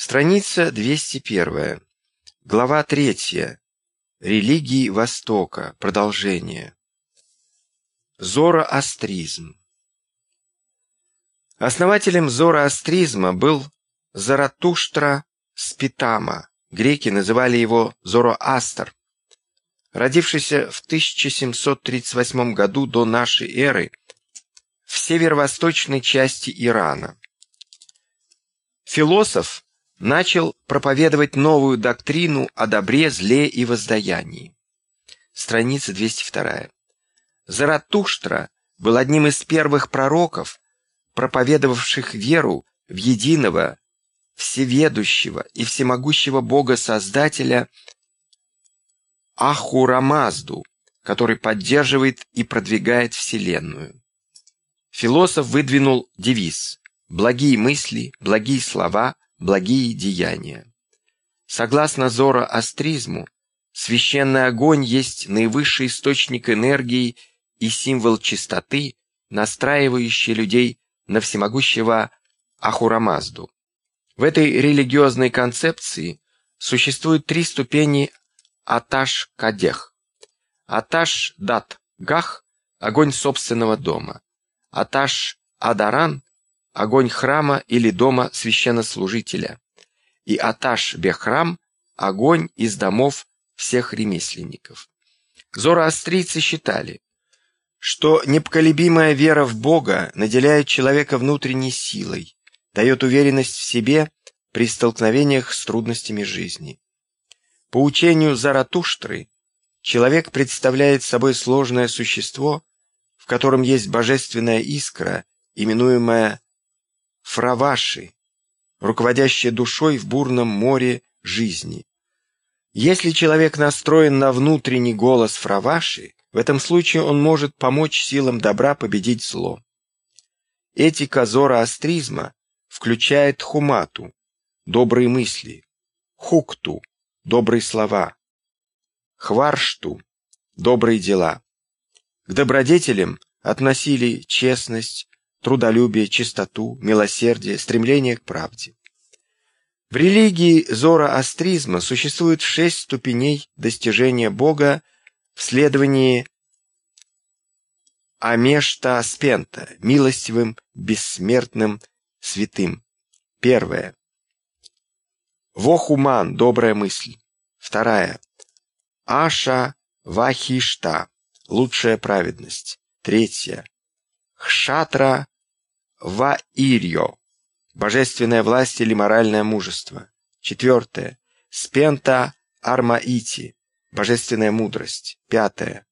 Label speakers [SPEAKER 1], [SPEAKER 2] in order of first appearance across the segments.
[SPEAKER 1] Страница 201. Глава 3. Религии Востока. Продолжение. Зороастризм. Основателем зороастризма был Заратуштра Спитама. Греки называли его Зороастр. Родившийся в 1738 году до нашей эры в северо-восточной части Ирана. Философ начал проповедовать новую доктрину о добре, зле и воздаянии. Страница 202. Заратуштра был одним из первых пророков, проповедовавших веру в единого, всеведущего и всемогущего Бога-Создателя Ахурамазду, который поддерживает и продвигает Вселенную. Философ выдвинул девиз «Благие мысли, благие слова, благие деяния». Согласно зороастризму, священный огонь есть наивысший источник энергии и символ чистоты, настраивающий людей на всемогущего Ахурамазду. В этой религиозной концепции существует три ступени Аташ-Кадех. Аташ-Дат-Гах – огонь собственного дома. Аташ-Адаран – огонь храма или дома священнослужителя. И Аташ-Бехрам – огонь из домов всех ремесленников. Зороастрийцы считали, что непоколебимая вера в Бога наделяет человека внутренней силой, дает уверенность в себе при столкновениях с трудностями жизни. По учению Заратуштры, человек представляет собой сложное существо, в котором есть божественная искра, именуемая Фраваши, руководящая душой в бурном море жизни. Если человек настроен на внутренний голос Фраваши, в этом случае он может помочь силам добра победить зло. Этика зороастризма включает хумату – добрые мысли, хукту – добрые слова, хваршту – добрые дела. К добродетелям относили честность, трудолюбие, чистоту, милосердие, стремление к правде. В религии зороастризма существует шесть ступеней достижения Бога в следовании Амешта Спента, милостивым, бессмертным, святым. Первое. Вохуман, добрая мысль. Вторая. Аша Вахишта, лучшая праведность. Третья. Хшатра Ваирьо, божественная власть или моральное мужество. Четвертое. Спента Армаити, божественная мудрость. Пятое.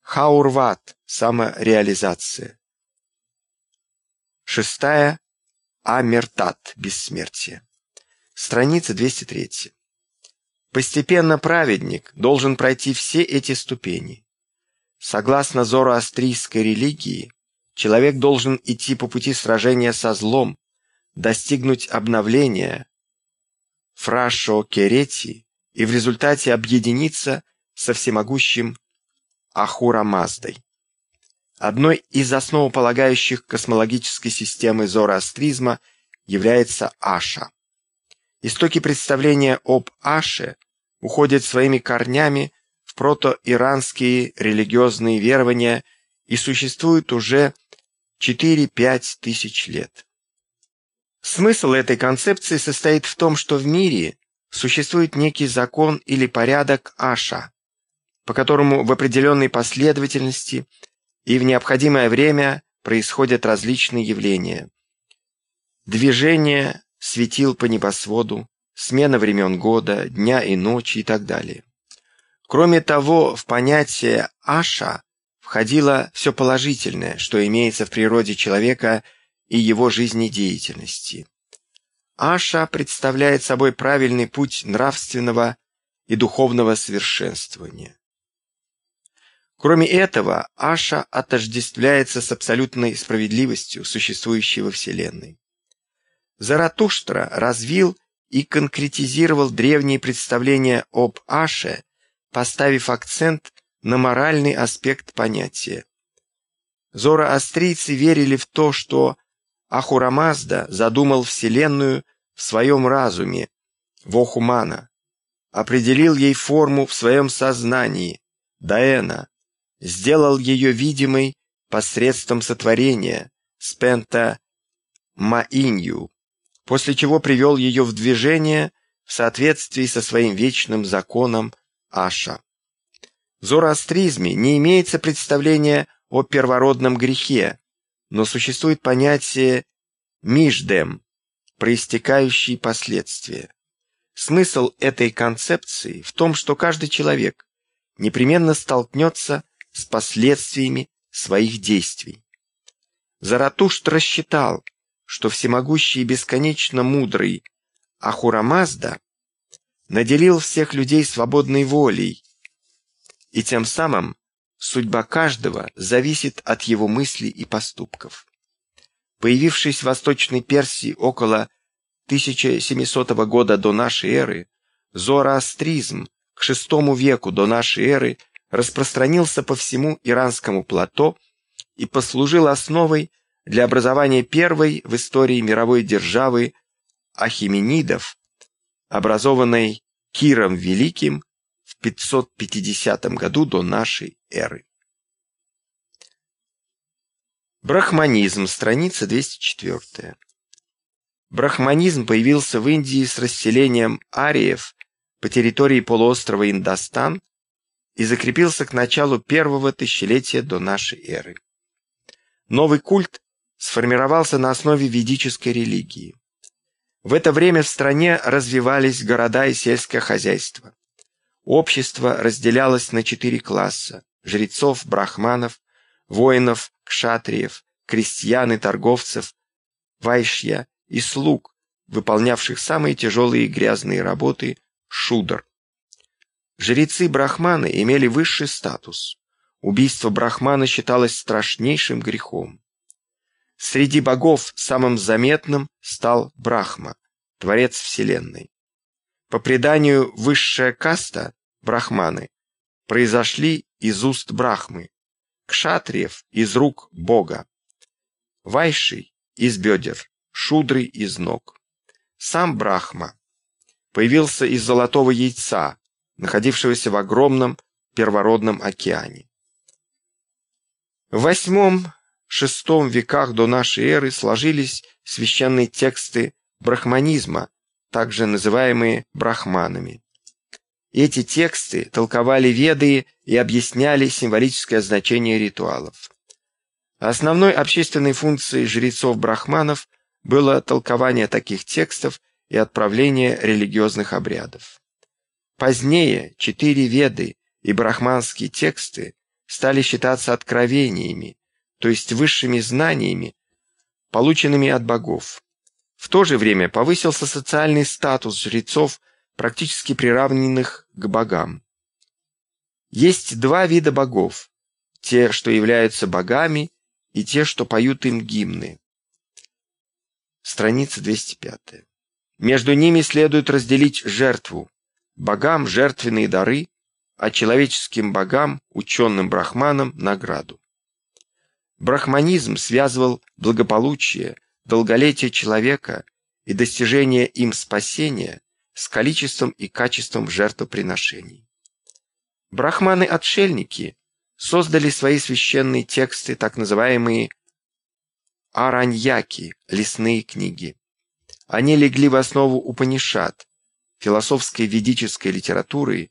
[SPEAKER 1] Хаурват – самореализация. Шестая. Амертат – бессмертие. Страница 203. Постепенно праведник должен пройти все эти ступени. Согласно зороастрийской религии, человек должен идти по пути сражения со злом, достигнуть обновления, фрашо керети, и в результате объединиться со всемогущим Ахура Маздой. Одной из основополагающих космологической системы зороастризма является Аша. Истоки представления об Аше уходят своими корнями в протоиранские религиозные верования и существуют уже 4-5 тысяч лет. Смысл этой концепции состоит в том, что в мире существует некий закон или порядок Аша, по которому в определенной последовательности и в необходимое время происходят различные явления. Движение светил по небосводу, смена времен года, дня и ночи и так далее. Кроме того, в понятие Аша входило все положительное, что имеется в природе человека и его жизнедеятельности. Аша представляет собой правильный путь нравственного и духовного совершенствования. Кроме этого, Аша отождествляется с абсолютной справедливостью, существующей во Вселенной. Заратуштра развил и конкретизировал древние представления об Аше, поставив акцент на моральный аспект понятия. Зороастрийцы верили в то, что Ахурамазда задумал Вселенную в своем разуме Вохумана, определил ей форму в своем сознании, Даэна, сделал ее видимой посредством сотворения, спента Маинью, после чего привел ее в движение в соответствии со своим вечным законом Аша. В зороастризме не имеется представления о первородном грехе, но существует понятие «миждем», проистекающие последствия. Смысл этой концепции в том, что каждый человек непременно столкнется с последствиями своих действий. Заратуштра рассчитал, что всемогущий и бесконечно мудрый Ахурамазда наделил всех людей свободной волей, и тем самым судьба каждого зависит от его мыслей и поступков. Появившись в Восточной Персии около 1700 года до нашей эры, зороастризм к VI веку до нашей эры распространился по всему иранскому плато и послужил основой для образования первой в истории мировой державы Ахименидов, образованной Киром Великим 550 году до нашей эры. Брахманизм, страница 204. Брахманизм появился в Индии с расселением ариев по территории полуострова Индостан и закрепился к началу первого тысячелетия до нашей эры. Новый культ сформировался на основе ведической религии. В это время в стране развивались города и сельское хозяйство. Общество разделялось на четыре класса – жрецов, брахманов, воинов, кшатриев, крестьян и торговцев, вайшья и слуг, выполнявших самые тяжелые и грязные работы – шудр. Жрецы-брахманы имели высший статус. Убийство брахмана считалось страшнейшим грехом. Среди богов самым заметным стал Брахма, творец Вселенной. По преданию, высшая каста, брахманы, произошли из уст Брахмы, кшатриев из рук Бога, вайший из бедер, шудры из ног. Сам Брахма появился из золотого яйца, находившегося в огромном первородном океане. В восьмом VI веках до нашей эры сложились священные тексты брахманизма, также называемые брахманами. Эти тексты толковали веды и объясняли символическое значение ритуалов. Основной общественной функцией жрецов-брахманов было толкование таких текстов и отправление религиозных обрядов. Позднее четыре веды и брахманские тексты стали считаться откровениями, то есть высшими знаниями, полученными от богов. В то же время повысился социальный статус жрецов, практически приравненных к богам. Есть два вида богов – те, что являются богами, и те, что поют им гимны. Страница 205. Между ними следует разделить жертву. Богам – жертвенные дары, а человеческим богам, ученым брахманам – награду. Брахманизм связывал благополучие, долголетие человека и достижение им спасения с количеством и качеством жертвоприношений. Брахманы-отшельники создали свои священные тексты, так называемые араньяки, лесные книги. Они легли в основу Упанишат, философской ведической литературы,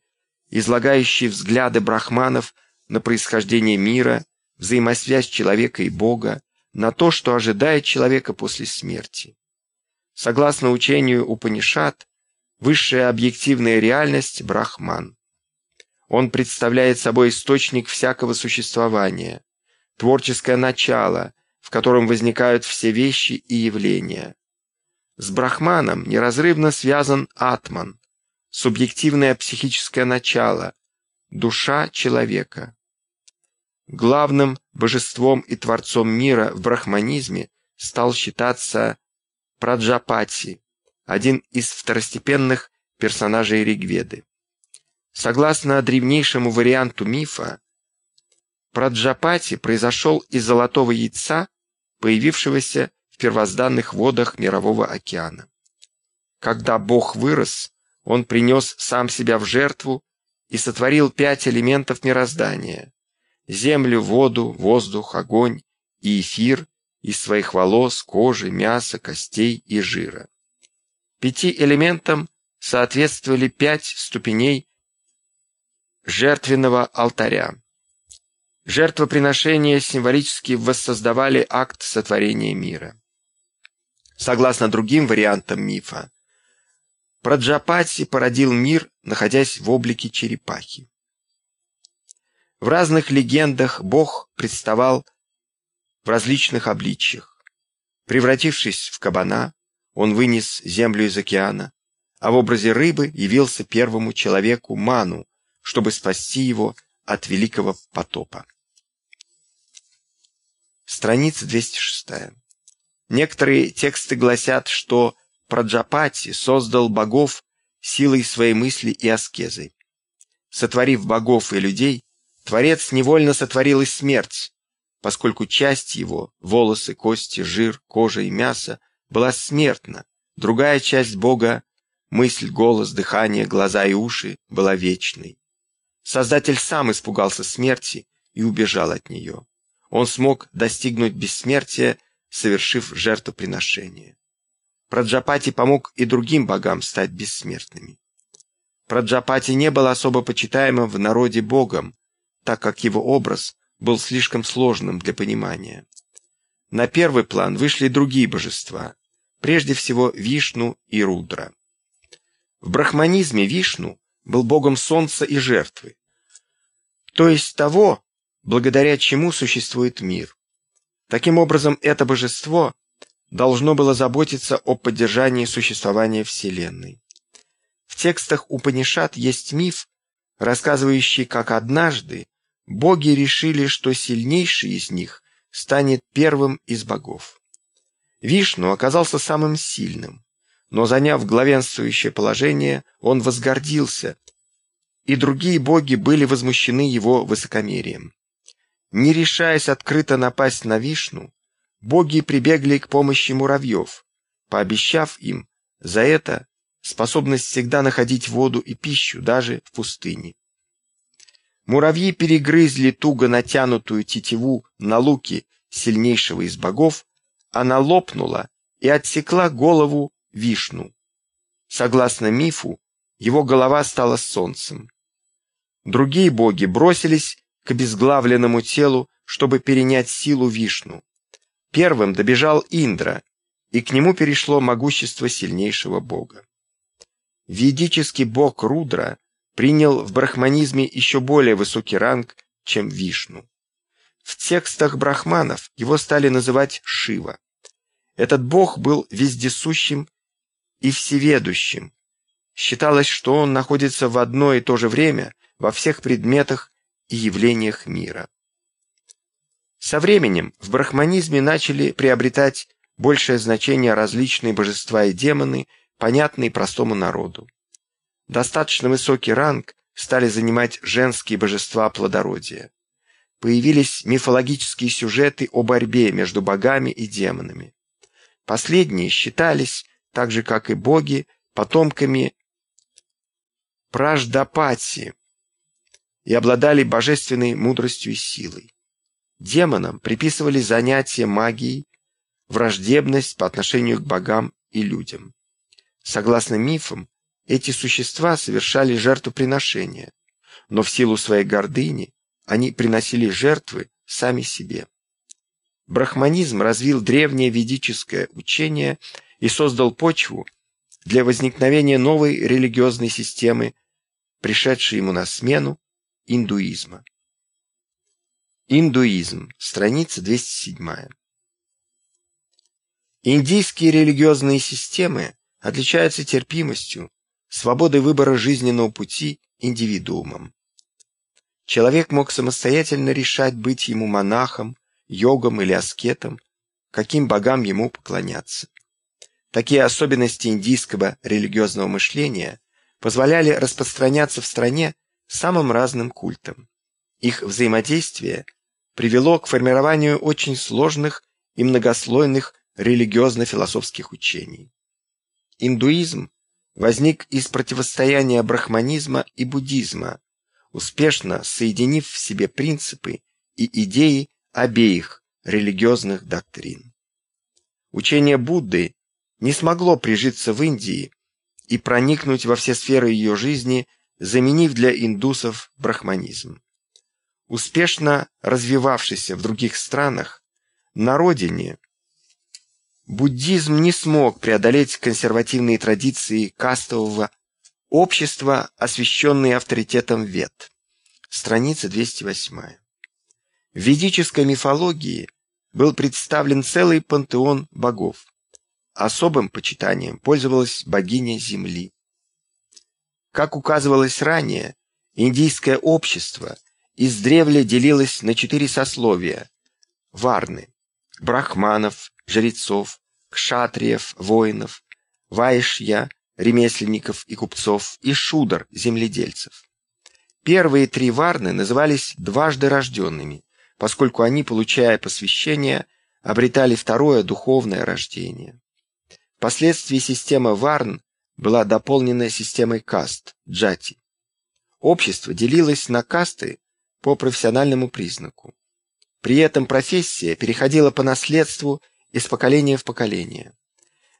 [SPEAKER 1] излагающей взгляды брахманов на происхождение мира взаимосвязь человека и Бога, на то, что ожидает человека после смерти. Согласно учению Упанишат, высшая объективная реальность – Брахман. Он представляет собой источник всякого существования, творческое начало, в котором возникают все вещи и явления. С Брахманом неразрывно связан Атман, субъективное психическое начало, душа человека. Главным божеством и творцом мира в брахманизме стал считаться Праджапати, один из второстепенных персонажей Ригведы. Согласно древнейшему варианту мифа, Праджапати произошел из золотого яйца, появившегося в первозданных водах Мирового океана. Когда Бог вырос, он принес сам себя в жертву и сотворил пять элементов мироздания – землю, воду, воздух, огонь и эфир из своих волос, кожи, мяса, костей и жира. Пяти элементам соответствовали пять ступеней жертвенного алтаря. Жертвоприношения символически воссоздавали акт сотворения мира. Согласно другим вариантам мифа, Праджапати породил мир, находясь в облике черепахи. В разных легендах Бог представал в различных обличьях. Превратившись в кабана, он вынес землю из океана, а в образе рыбы явился первому человеку Ману, чтобы спасти его от великого потопа. Страница 206. Некоторые тексты гласят, что Праджапати создал богов силой своей мысли и аскезой. Сотворив богов и людей, Творец невольно сотворил и смерть, поскольку часть его, волосы, кости, жир, кожа и мясо, была смертна, другая часть Бога, мысль, голос, дыхание, глаза и уши, была вечной. Создатель сам испугался смерти и убежал от нее. Он смог достигнуть бессмертия, совершив жертвоприношение. Праджапати помог и другим богам стать бессмертными. Праджапати не был особо почитаемым в народе богом, так как его образ был слишком сложным для понимания. На первый план вышли другие божества, прежде всего Вишну и Рудра. В брахманизме Вишну был богом солнца и жертвы, то есть того, благодаря чему существует мир. Таким образом, это божество должно было заботиться о поддержании существования Вселенной. В текстах Упанишат есть миф, рассказывающий, как однажды боги решили, что сильнейший из них станет первым из богов. Вишну оказался самым сильным, но заняв главенствующее положение, он возгордился, и другие боги были возмущены его высокомерием. Не решаясь открыто напасть на Вишну, боги прибегли к помощи муравьев, пообещав им за это способность всегда находить воду и пищу даже в пустыне. Муравьи перегрызли туго натянутую тетиву на луке сильнейшего из богов, она лопнула и отсекла голову Вишну. Согласно мифу, его голова стала солнцем. Другие боги бросились к обезглавленному телу, чтобы перенять силу Вишну. Первым добежал Индра, и к нему перешло могущество сильнейшего бога. Ведический бог Рудра принял в брахманизме еще более высокий ранг, чем Вишну. В текстах брахманов его стали называть Шива. Этот бог был вездесущим и всеведущим. Считалось, что он находится в одно и то же время во всех предметах и явлениях мира. Со временем в брахманизме начали приобретать большее значение различные божества и демоны, понятные простому народу. Достаточно высокий ранг стали занимать женские божества плодородия. Появились мифологические сюжеты о борьбе между богами и демонами. Последние считались, так же как и боги, потомками Праждапати и обладали божественной мудростью и силой. Демонам приписывали занятия магией, враждебность по отношению к богам и людям. Согласно мифам, эти существа совершали жертвоприношения, но в силу своей гордыни они приносили жертвы сами себе. Брахманизм развил древнее ведическое учение и создал почву для возникновения новой религиозной системы, пришедшей ему на смену индуизма. Индуизм, страница 207. Индийские религиозные системы отличаются терпимостью, свободой выбора жизненного пути индивидуумом. Человек мог самостоятельно решать быть ему монахом, йогом или аскетом, каким богам ему поклоняться. Такие особенности индийского религиозного мышления позволяли распространяться в стране самым разным культам. Их взаимодействие привело к формированию очень сложных и многослойных религиозно-философских учений. Индуизм возник из противостояния брахманизма и буддизма, успешно соединив в себе принципы и идеи обеих религиозных доктрин. Учение Будды не смогло прижиться в Индии и проникнуть во все сферы ее жизни, заменив для индусов брахманизм. Успешно развивавшийся в других странах, на родине буддизм не смог преодолеть консервативные традиции кастового общества, освященные авторитетом вет. Страница 208. В ведической мифологии был представлен целый пантеон богов. Особым почитанием пользовалась богиня Земли. Как указывалось ранее, индийское общество издревле делилось на четыре сословия – варны, брахманов, жрецов, кшатриев, воинов, вайшья, ремесленников и купцов, и шудр, земледельцев. Первые три варны назывались дважды рожденными, поскольку они, получая посвящение, обретали второе духовное рождение. Впоследствии система варн была дополнена системой каст, джати. Общество делилось на касты по профессиональному признаку. При этом профессия переходила по наследству из поколения в поколение.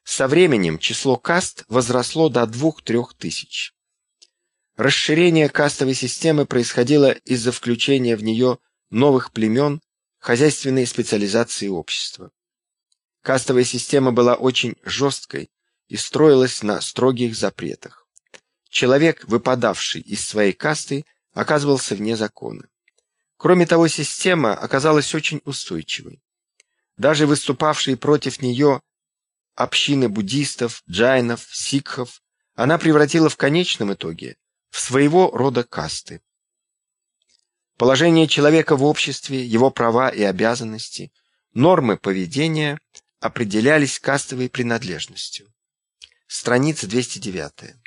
[SPEAKER 1] Со временем число каст возросло до 2-3 тысяч. Расширение кастовой системы происходило из-за включения в нее новых племен, хозяйственной специализации общества. Кастовая система была очень жесткой и строилась на строгих запретах. Человек, выпадавший из своей касты, оказывался вне закона. Кроме того, система оказалась очень устойчивой. Даже выступавшие против нее общины буддистов, джайнов, сикхов она превратила в конечном итоге в своего рода касты. Положение человека в обществе, его права и обязанности, нормы поведения определялись кастовой принадлежностью. Страница 209.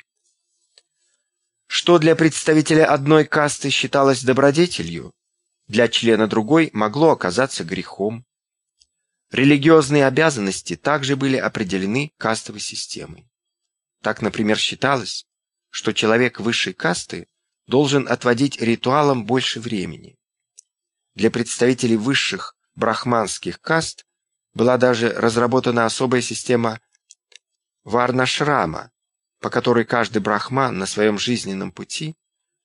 [SPEAKER 1] Что для представителя одной касты считалось добродетелью, для члена другой могло оказаться грехом. Религиозные обязанности также были определены кастовой системой. Так, например, считалось, что человек высшей касты должен отводить ритуалам больше времени. Для представителей высших брахманских каст была даже разработана особая система варнашрама, по которой каждый брахман на своем жизненном пути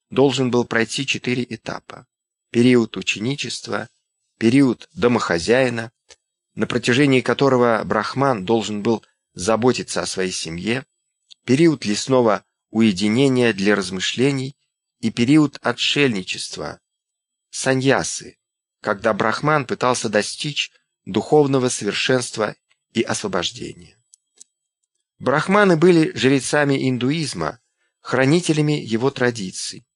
[SPEAKER 1] должен был пройти четыре этапа. Период ученичества, период домохозяина, на протяжении которого брахман должен был заботиться о своей семье, период лесного уединения для размышлений и период отшельничества, саньясы, когда брахман пытался достичь духовного совершенства и освобождения. Брахманы были жрецами индуизма, хранителями его традиций.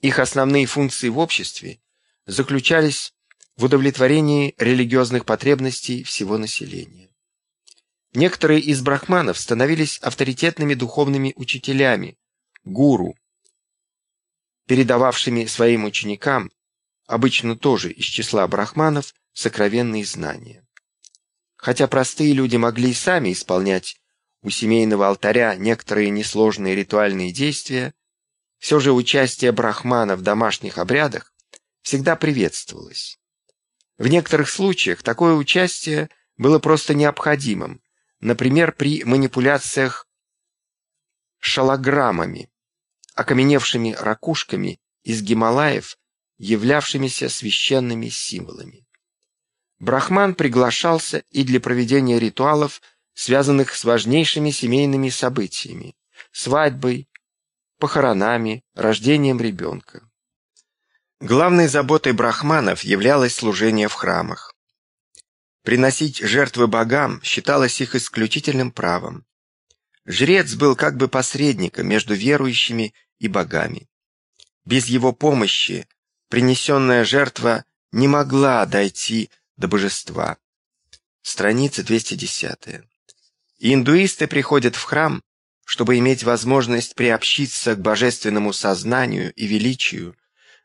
[SPEAKER 1] Их основные функции в обществе заключались в удовлетворении религиозных потребностей всего населения. Некоторые из брахманов становились авторитетными духовными учителями, гуру, передававшими своим ученикам, обычно тоже из числа брахманов, сокровенные знания. Хотя простые люди могли и сами исполнять у семейного алтаря некоторые несложные ритуальные действия, все же участие брахмана в домашних обрядах всегда приветствовалось. В некоторых случаях такое участие было просто необходимым, например, при манипуляциях шалограммами, окаменевшими ракушками из Гималаев, являвшимися священными символами. Брахман приглашался и для проведения ритуалов, связанных с важнейшими семейными событиями – свадьбой, похоронами, рождением ребенка. Главной заботой брахманов являлось служение в храмах. Приносить жертвы богам считалось их исключительным правом. Жрец был как бы посредником между верующими и богами. Без его помощи принесенная жертва не могла дойти до божества. Страница 210. Индуисты приходят в храм, чтобы иметь возможность приобщиться к божественному сознанию и величию,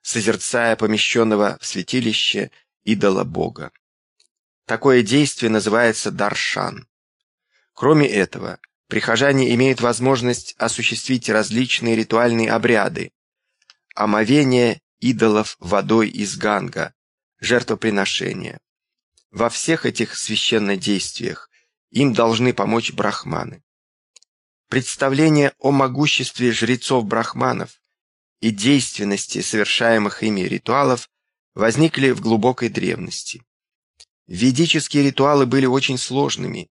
[SPEAKER 1] созерцая помещенного в святилище идола Бога. Такое действие называется даршан. Кроме этого, прихожане имеют возможность осуществить различные ритуальные обряды, омовение идолов водой из Ганга, жертвоприношения. Во всех этих священнодействиях им должны помочь брахманы. Представление о могуществе жрецов-брахманов и действенности совершаемых ими ритуалов возникли в глубокой древности. Ведические ритуалы были очень сложными.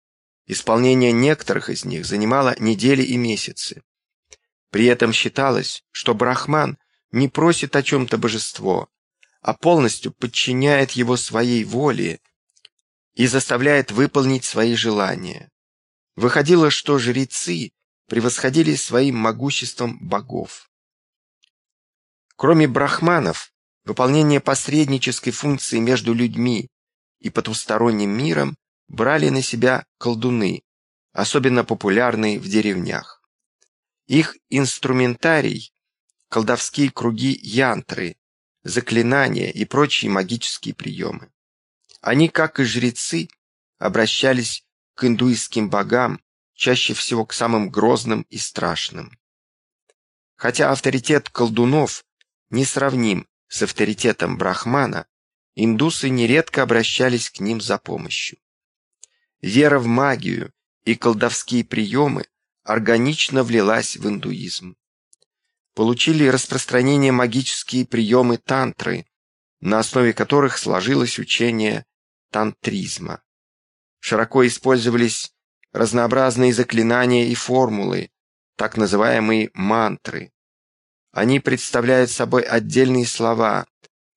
[SPEAKER 1] Исполнение некоторых из них занимало недели и месяцы. При этом считалось, что брахман не просит о чем-то божество, а полностью подчиняет его своей воле и заставляет выполнить свои желания. Выходило, что жрецы превосходили своим могуществом богов. Кроме брахманов, выполнение посреднической функции между людьми и потусторонним миром брали на себя колдуны, особенно популярные в деревнях. Их инструментарий – колдовские круги янтры, заклинания и прочие магические приемы. Они, как и жрецы, обращались к индуистским богам, чаще всего к самым грозным и страшным. Хотя авторитет колдунов несравним с авторитетом брахмана, индусы нередко обращались к ним за помощью. Вера в магию и колдовские приемы органично влилась в индуизм. Получили распространение магические приемы тантры, на основе которых сложилось учение тантризма. Широко использовались разнообразные заклинания и формулы, так называемые мантры. Они представляют собой отдельные слова,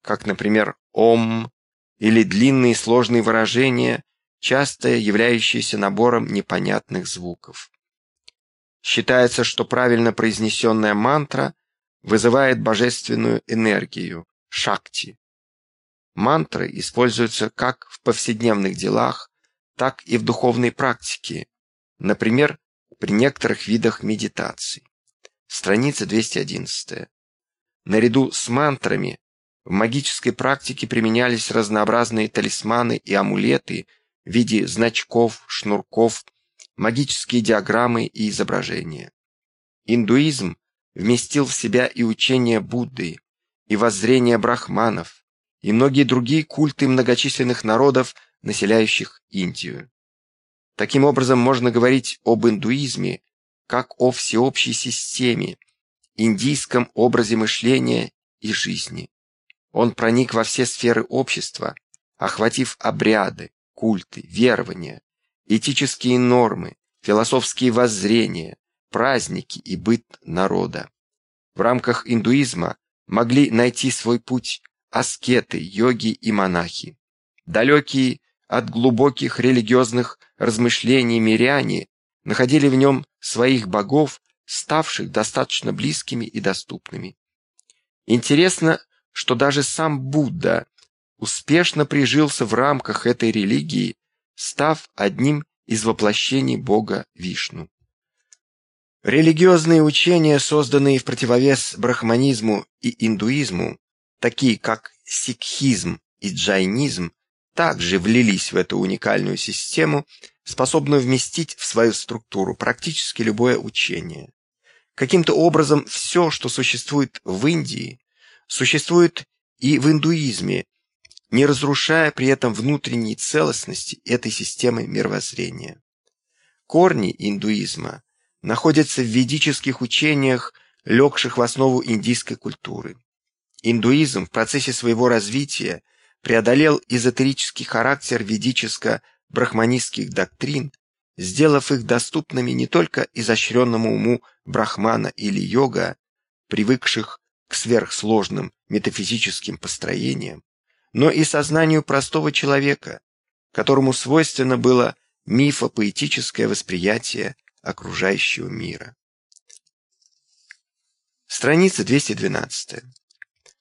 [SPEAKER 1] как, например, «ом» или длинные сложные выражения, часто являющиеся набором непонятных звуков. Считается, что правильно произнесенная мантра вызывает божественную энергию, шакти. Мантры используются как в повседневных делах, так и в духовной практике, например, при некоторых видах медитации. Страница 211. Наряду с мантрами в магической практике применялись разнообразные талисманы и амулеты в виде значков, шнурков, магические диаграммы и изображения. Индуизм вместил в себя и учение Будды, и воззрение брахманов, и многие другие культы многочисленных народов, населяющих Индию. Таким образом, можно говорить об индуизме как о всеобщей системе, индийском образе мышления и жизни. Он проник во все сферы общества, охватив обряды, культы, верования, этические нормы, философские воззрения, праздники и быт народа. В рамках индуизма могли найти свой путь аскеты, йоги и монахи. Далекие от глубоких религиозных размышлений миряне находили в нем своих богов, ставших достаточно близкими и доступными. Интересно, что даже сам Будда успешно прижился в рамках этой религии, став одним из воплощений бога Вишну. Религиозные учения, созданные в противовес брахманизму и индуизму, такие как сикхизм и джайнизм, также влились в эту уникальную систему, способную вместить в свою структуру практически любое учение. Каким-то образом все, что существует в Индии, существует и в индуизме, не разрушая при этом внутренней целостности этой системы мировоззрения. Корни индуизма находятся в ведических учениях, легших в основу индийской культуры. Индуизм в процессе своего развития преодолел эзотерический характер ведическо-брахманистских доктрин, сделав их доступными не только изощренному уму брахмана или йога, привыкших к сверхсложным метафизическим построениям, но и сознанию простого человека, которому свойственно было мифопоэтическое восприятие окружающего мира. Страница 212.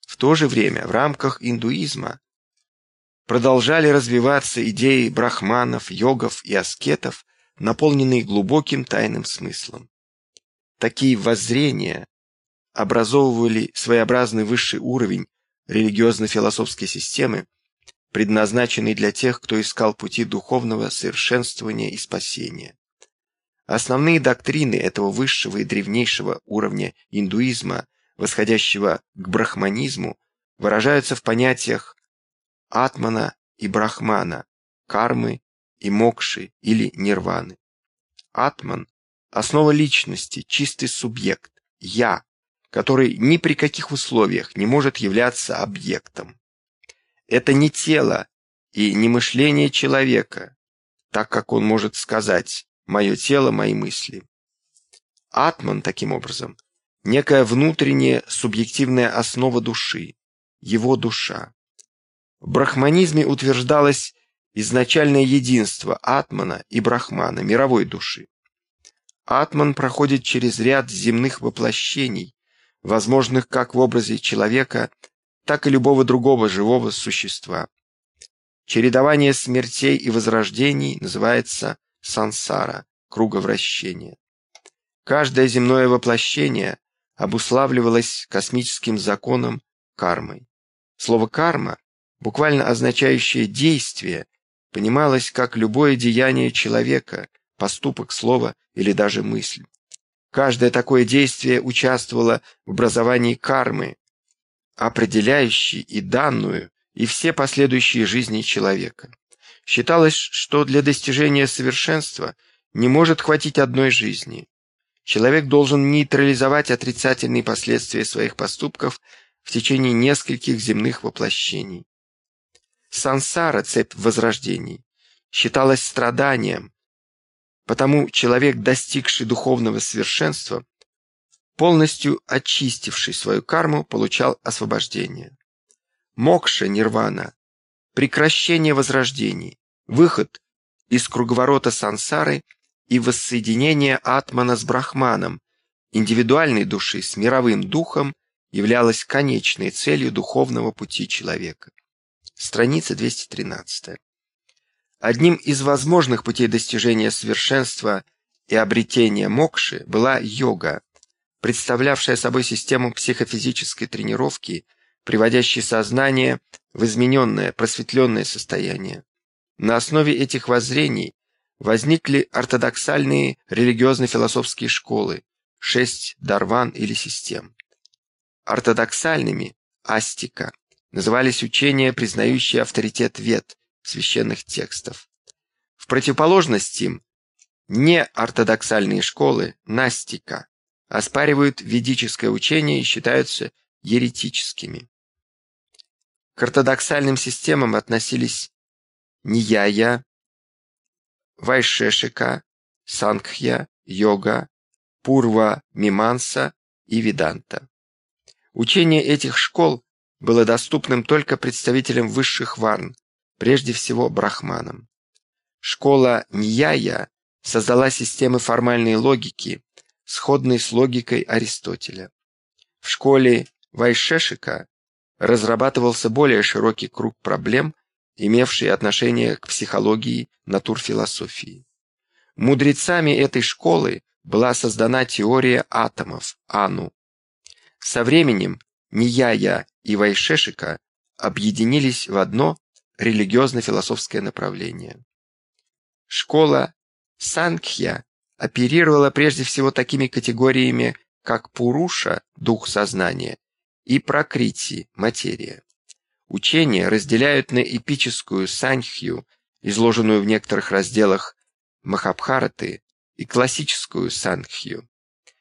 [SPEAKER 1] В то же время в рамках индуизма продолжали развиваться идеи брахманов, йогов и аскетов, наполненные глубоким тайным смыслом. Такие воззрения образовывали своеобразный высший уровень религиозно-философской системы, предназначенный для тех, кто искал пути духовного совершенствования и спасения. Основные доктрины этого высшего и древнейшего уровня индуизма, восходящего к брахманизму, выражаются в понятиях атмана и брахмана, кармы и мокши или нирваны. Атман – основа личности, чистый субъект, я, который ни при каких условиях не может являться объектом. Это не тело и не мышление человека, так как он может сказать «мое тело, мои мысли». Атман, таким образом, некая внутренняя субъективная основа души, его душа. В брахманизме утверждалось изначальное единство Атмана и Брахмана, мировой души. Атман проходит через ряд земных воплощений, возможных как в образе человека, так и любого другого живого существа. Чередование смертей и возрождений называется сансара, круговращение. Каждое земное воплощение обуславливалось космическим законом кармой. Слово «карма», буквально означающее «действие», понималось как любое деяние человека, поступок, слово или даже мысль. Каждое такое действие участвовало в образовании кармы, определяющей и данную, и все последующие жизни человека. Считалось, что для достижения совершенства не может хватить одной жизни. Человек должен нейтрализовать отрицательные последствия своих поступков в течение нескольких земных воплощений. Сансара, цепь возрождений, считалась страданием, потому человек, достигший духовного совершенства, полностью очистивший свою карму, получал освобождение. Мокша, нирвана, прекращение возрождений, выход из круговорота сансары и воссоединение атмана с брахманом, индивидуальной души с мировым духом являлось конечной целью духовного пути человека. Страница 213. Одним из возможных путей достижения совершенства и обретения мокши была йога, представлявшая собой систему психофизической тренировки, приводящей сознание в измененное, просветленное состояние. На основе этих воззрений возникли ортодоксальные религиозно-философские школы, шесть дарван или систем. Ортодоксальными – астика – назывались учения, признающие авторитет вет, священных текстов. В противоположность им, неортодоксальные школы, настика, оспаривают ведическое учение и считаются еретическими. К ортодоксальным системам относились Нияя, Вайшешика, Сангхья, Йога, Пурва, Миманса и Веданта. Учение этих школ было доступным только представителям высших варн, прежде всего брахманам. Школа Ньяя создала системы формальной логики, сходной с логикой Аристотеля. В школе Вайшешика разрабатывался более широкий круг проблем, имевшие отношение к психологии натурфилософии. Мудрецами этой школы была создана теория атомов, Ану. Со временем Нияя и Вайшешика объединились в одно религиозно-философское направление. Школа Сангхья оперировала прежде всего такими категориями, как Пуруша – дух сознания, и Пракрити – материя. Учения разделяют на эпическую Санхью, изложенную в некоторых разделах Махабхараты, и классическую Санхью.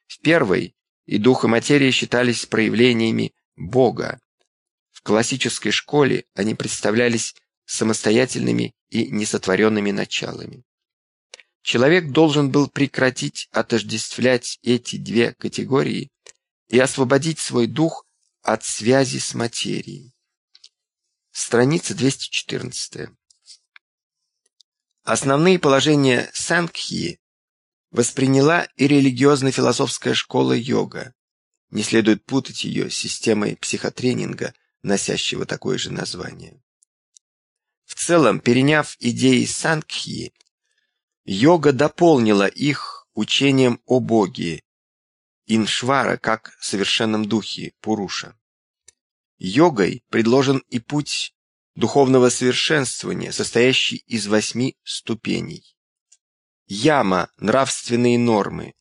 [SPEAKER 1] В первой и дух и материя считались проявлениями Бога. Классической школе они представлялись самостоятельными и несотворенными началами. Человек должен был прекратить отождествлять эти две категории и освободить свой дух от связи с материей. Страница 214. Основные положения Сангхи восприняла и религиозно-философская школа йога. Не следует путать ее с системой психотренинга, носящего такое же название. В целом, переняв идеи Сангхи, йога дополнила их учением о Боге, Иншвара как совершенном духе, Пуруша. Йогой предложен и путь духовного совершенствования, состоящий из восьми ступеней. Яма – нравственные нормы.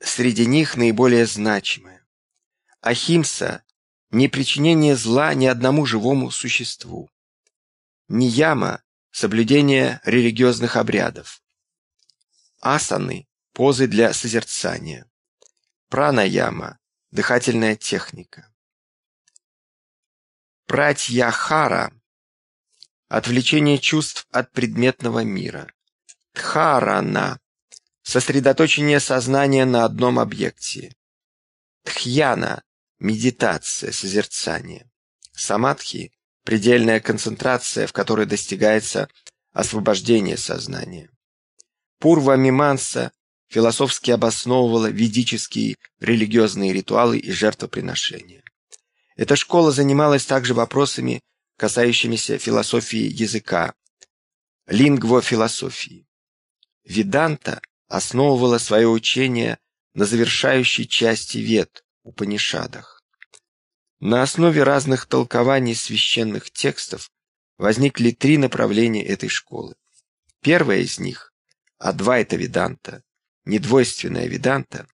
[SPEAKER 1] Среди них наиболее значимые. Ахимса – непричинение зла ни одному живому существу. Нияма – соблюдение религиозных обрядов. Асаны – позы для созерцания. Пранаяма – дыхательная техника. Пратьяхара – отвлечение чувств от предметного мира. Дхарана – сосредоточение сознания на одном объекте. Тхьяна – медитация, созерцание. Самадхи – предельная концентрация, в которой достигается освобождение сознания. Пурва Миманса философски обосновывала ведические религиозные ритуалы и жертвоприношения. Эта школа занималась также вопросами, касающимися философии языка, лингвофилософии. Веданта основывала свое учение на завершающей части вед, Упанишадах. На основе разных толкований священных текстов возникли три направления этой школы. Первое из них – Адвайта Веданта, недвойственная Веданта,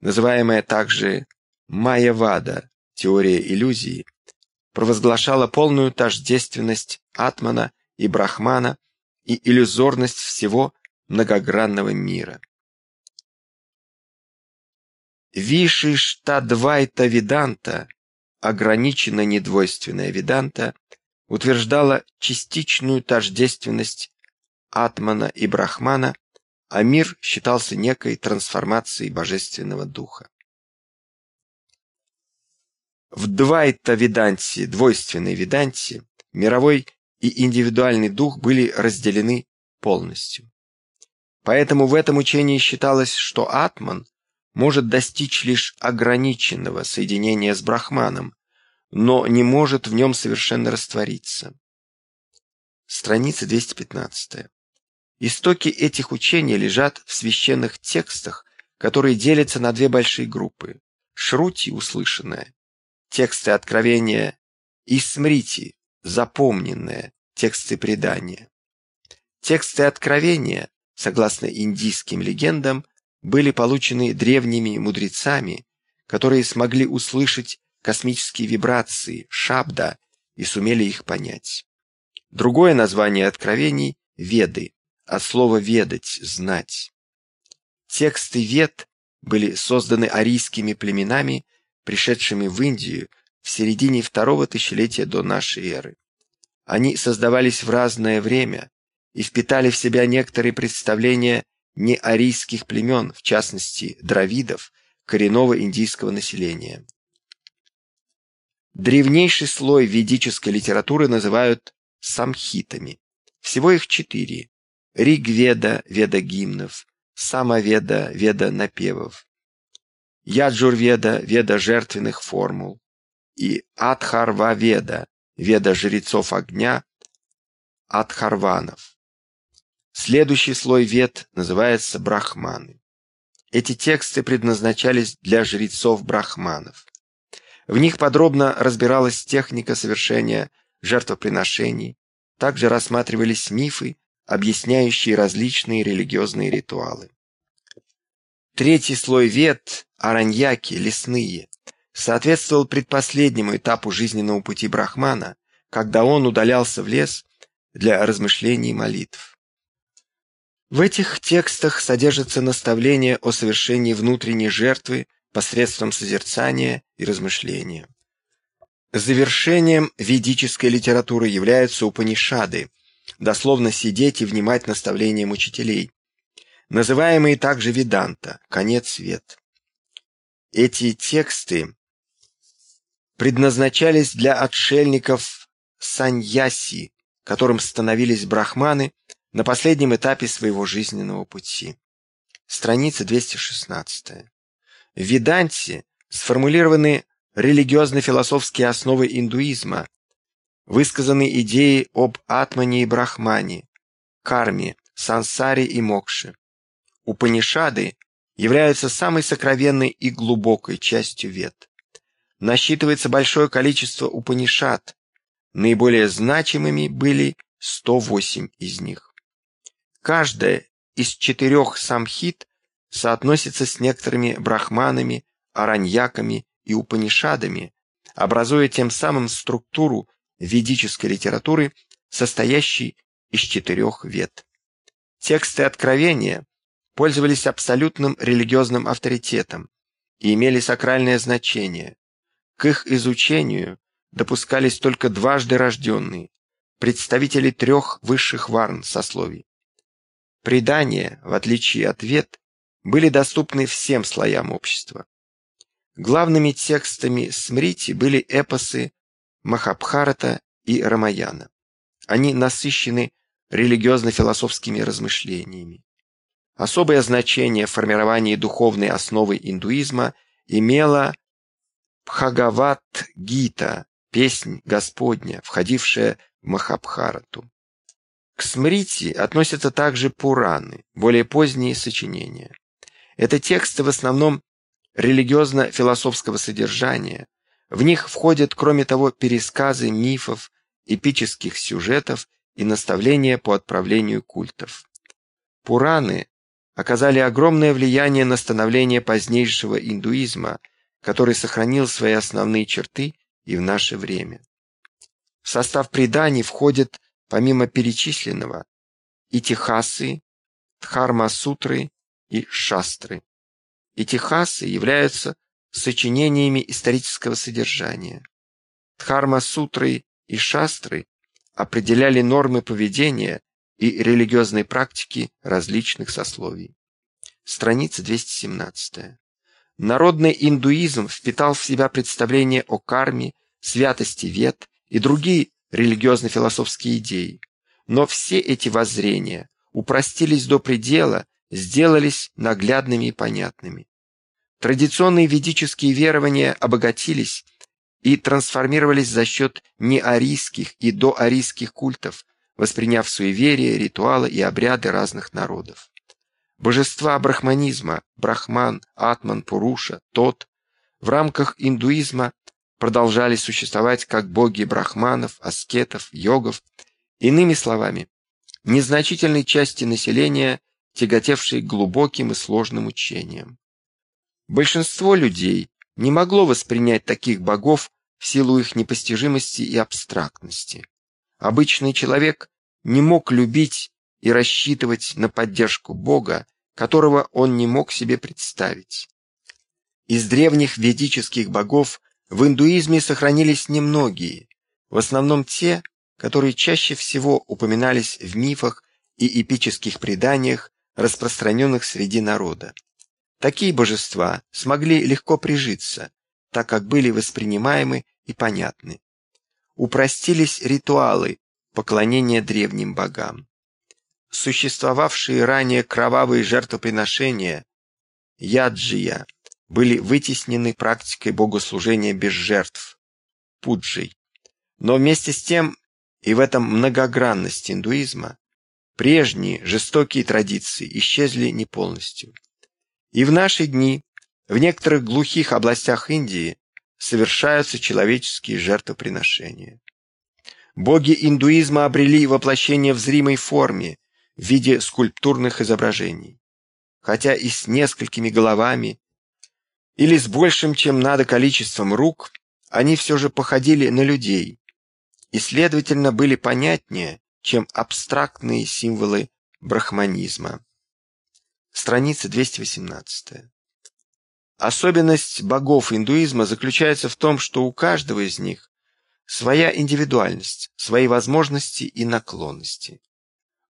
[SPEAKER 1] называемая также Майявада, теория иллюзии, провозглашала полную тождественность Атмана и Брахмана и иллюзорность всего многогранного мира. Вишиштадвайта Веданта, ограниченно недвойственная Веданта, утверждала частичную тождественность Атмана и Брахмана, а мир считался некой трансформацией божественного духа. В Двайта Веданте, двойственной Веданте, мировой и индивидуальный дух были разделены полностью. Поэтому в этом учении считалось, что атман может достичь лишь ограниченного соединения с брахманом, но не может в нем совершенно раствориться. Страница 215. Истоки этих учений лежат в священных текстах, которые делятся на две большие группы. Шрути – услышанное, тексты откровения, и смрити – запомненное, тексты предания. Тексты откровения согласно индийским легендам, были получены древними мудрецами, которые смогли услышать космические вибрации, шабда, и сумели их понять. Другое название откровений – Веды, от слова «ведать», «знать». Тексты Вед были созданы арийскими племенами, пришедшими в Индию в середине второго тысячелетия до нашей эры. Они создавались в разное время, и впитали в себя некоторые представления неарийских племен, в частности, дравидов, коренного индийского населения. Древнейший слой ведической литературы называют самхитами. Всего их четыре. Ригведа, веда гимнов, Самоведа, веда напевов, Яджурведа, веда жертвенных формул и Адхарваведа, веда жрецов огня, Адхарванов. Следующий слой вет называется брахманы. Эти тексты предназначались для жрецов-брахманов. В них подробно разбиралась техника совершения жертвоприношений, также рассматривались мифы, объясняющие различные религиозные ритуалы. Третий слой вет, араньяки, лесные, соответствовал предпоследнему этапу жизненного пути брахмана, когда он удалялся в лес для размышлений и молитв. В этих текстах содержится наставление о совершении внутренней жертвы посредством созерцания и размышления. Завершением ведической литературы являются Упанишады, дословно сидеть и внимать наставлениям учителей, называемые также Веданта, конец свет. Эти тексты предназначались для отшельников саньяси, которым становились брахманы на последнем этапе своего жизненного пути. Страница 216. В Веданте сформулированы религиозно-философские основы индуизма, высказаны идеи об атмане и брахмане, карме, сансаре и мокше. Упанишады являются самой сокровенной и глубокой частью вед. Насчитывается большое количество упанишад, наиболее значимыми были 108 из них. Каждая из четырех самхит соотносится с некоторыми брахманами, араньяками и упанишадами, образуя тем самым структуру ведической литературы, состоящей из четырех вет. Тексты Откровения пользовались абсолютным религиозным авторитетом и имели сакральное значение. К их изучению допускались только дважды рожденные, представители трех высших варн сословий. Предания, в отличие от вет, были доступны всем слоям общества. Главными текстами Смрити были эпосы Махабхарата и Рамаяна. Они насыщены религиозно-философскими размышлениями. Особое значение в формировании духовной основы индуизма имела Бхагават-гита, песнь Господня, входившая в Махабхарату. К Смрити относятся также Пураны, более поздние сочинения. Это тексты в основном религиозно-философского содержания. В них входят, кроме того, пересказы мифов, эпических сюжетов и наставления по отправлению культов. Пураны оказали огромное влияние на становление позднейшего индуизма, который сохранил свои основные черты и в наше время. В состав преданий входят, помимо перечисленного, итихасы, дхарма-сутры и шастры. Итихасы являются сочинениями исторического содержания. Дхарма-сутры и шастры определяли нормы поведения и религиозной практики различных сословий. Страница 217. Народный индуизм впитал в себя представления о карме, святости вет и другие религиозно-философские идеи. Но все эти воззрения упростились до предела, сделались наглядными и понятными. Традиционные ведические верования обогатились и трансформировались за счет неарийских и доарийских культов, восприняв суеверия, ритуалы и обряды разных народов. Божества брахманизма – Брахман, Атман, Пуруша, Тот – в рамках индуизма продолжали существовать как боги брахманов, аскетов, йогов, иными словами, незначительной части населения, тяготевшей глубоким и сложным учениям. Большинство людей не могло воспринять таких богов в силу их непостижимости и абстрактности. Обычный человек не мог любить и рассчитывать на поддержку Бога, которого он не мог себе представить. Из древних ведических богов в индуизме сохранились немногие, в основном те, которые чаще всего упоминались в мифах и эпических преданиях, распространенных среди народа. Такие божества смогли легко прижиться, так как были воспринимаемы и понятны. Упростились ритуалы поклонения древним богам. Существовавшие ранее кровавые жертвоприношения, яджия, были вытеснены практикой богослужения без жертв, пуджей. Но вместе с тем и в этом многогранность индуизма прежние жестокие традиции исчезли не полностью. И в наши дни в некоторых глухих областях Индии совершаются человеческие жертвоприношения. Боги индуизма обрели воплощение в зримой форме в виде скульптурных изображений. Хотя и с несколькими головами или с большим, чем надо, количеством рук, они все же походили на людей и, следовательно, были понятнее, чем абстрактные символы брахманизма. Страница 218. Особенность богов индуизма заключается в том, что у каждого из них своя индивидуальность, свои возможности и наклонности.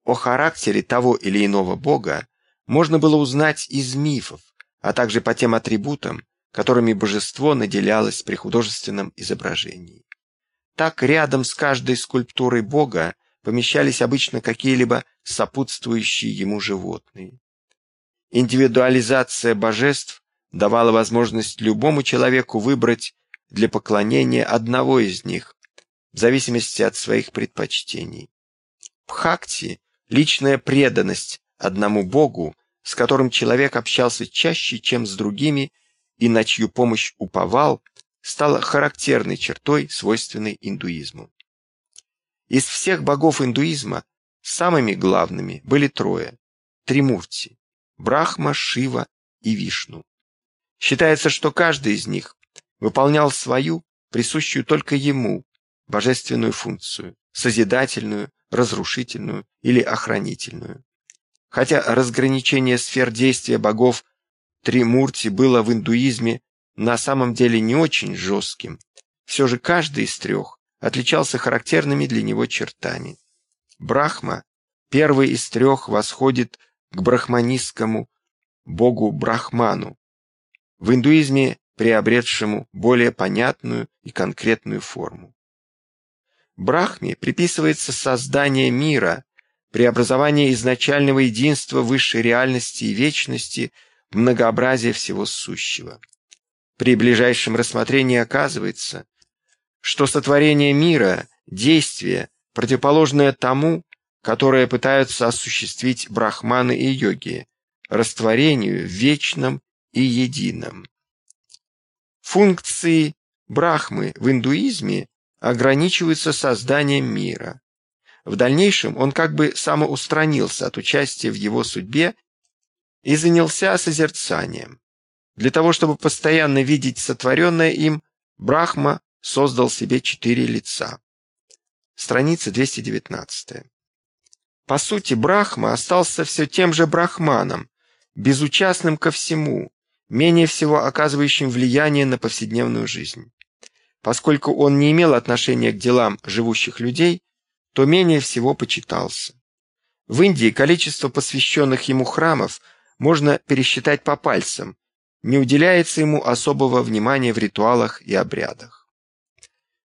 [SPEAKER 1] О характере того или иного бога можно было узнать из мифов, а также по тем атрибутам, которыми божество наделялось при художественном изображении. Так рядом с каждой скульптурой бога помещались обычно какие-либо сопутствующие ему животные. Индивидуализация божеств давала возможность любому человеку выбрать для поклонения одного из них, в зависимости от своих предпочтений. Бхакти – личная преданность одному Богу, с которым человек общался чаще, чем с другими, и на чью помощь уповал, стала характерной чертой, свойственной индуизму. Из всех богов индуизма самыми главными были трое Тримурти – Брахма, Шива и Вишну. Считается, что каждый из них выполнял свою, присущую только ему, божественную функцию – созидательную, разрушительную или охранительную. Хотя разграничение сфер действия богов Тримурти было в индуизме на самом деле не очень жестким, все же каждый из трех отличался характерными для него чертами. Брахма, первый из трех, восходит к брахманистскому богу Брахману, в индуизме приобретшему более понятную и конкретную форму. Брахме приписывается создание мира, преобразование изначального единства высшей реальности и вечности в многообразие всего сущего. При ближайшем рассмотрении оказывается, что сотворение мира – действие, противоположное тому, которое пытаются осуществить брахманы и йоги, растворению в вечном и едином. Функции брахмы в индуизме ограничиваются созданием мира. В дальнейшем он как бы самоустранился от участия в его судьбе и занялся созерцанием. Для того, чтобы постоянно видеть сотворенное им, Брахма создал себе четыре лица. Страница 219. По сути, Брахма остался все тем же Брахманом, безучастным ко всему, менее всего оказывающим влияние на повседневную жизнь. Поскольку он не имел отношения к делам живущих людей, то менее всего почитался. В Индии количество посвященных ему храмов можно пересчитать по пальцам, не уделяется ему особого внимания в ритуалах и обрядах.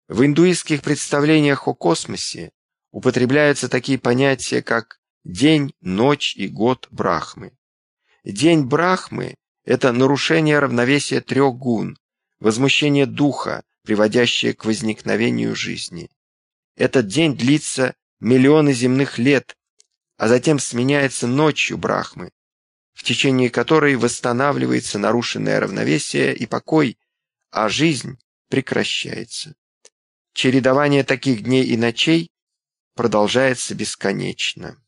[SPEAKER 1] В индуистских представлениях о космосе употребляются такие понятия, как день, ночь и год Брахмы. День Брахмы – это нарушение равновесия трех гун, возмущение духа, приводящее к возникновению жизни. Этот день длится миллионы земных лет, а затем сменяется ночью Брахмы, в течение которой восстанавливается нарушенное равновесие и покой, а жизнь прекращается. Чередование таких дней и ночей продолжается бесконечно.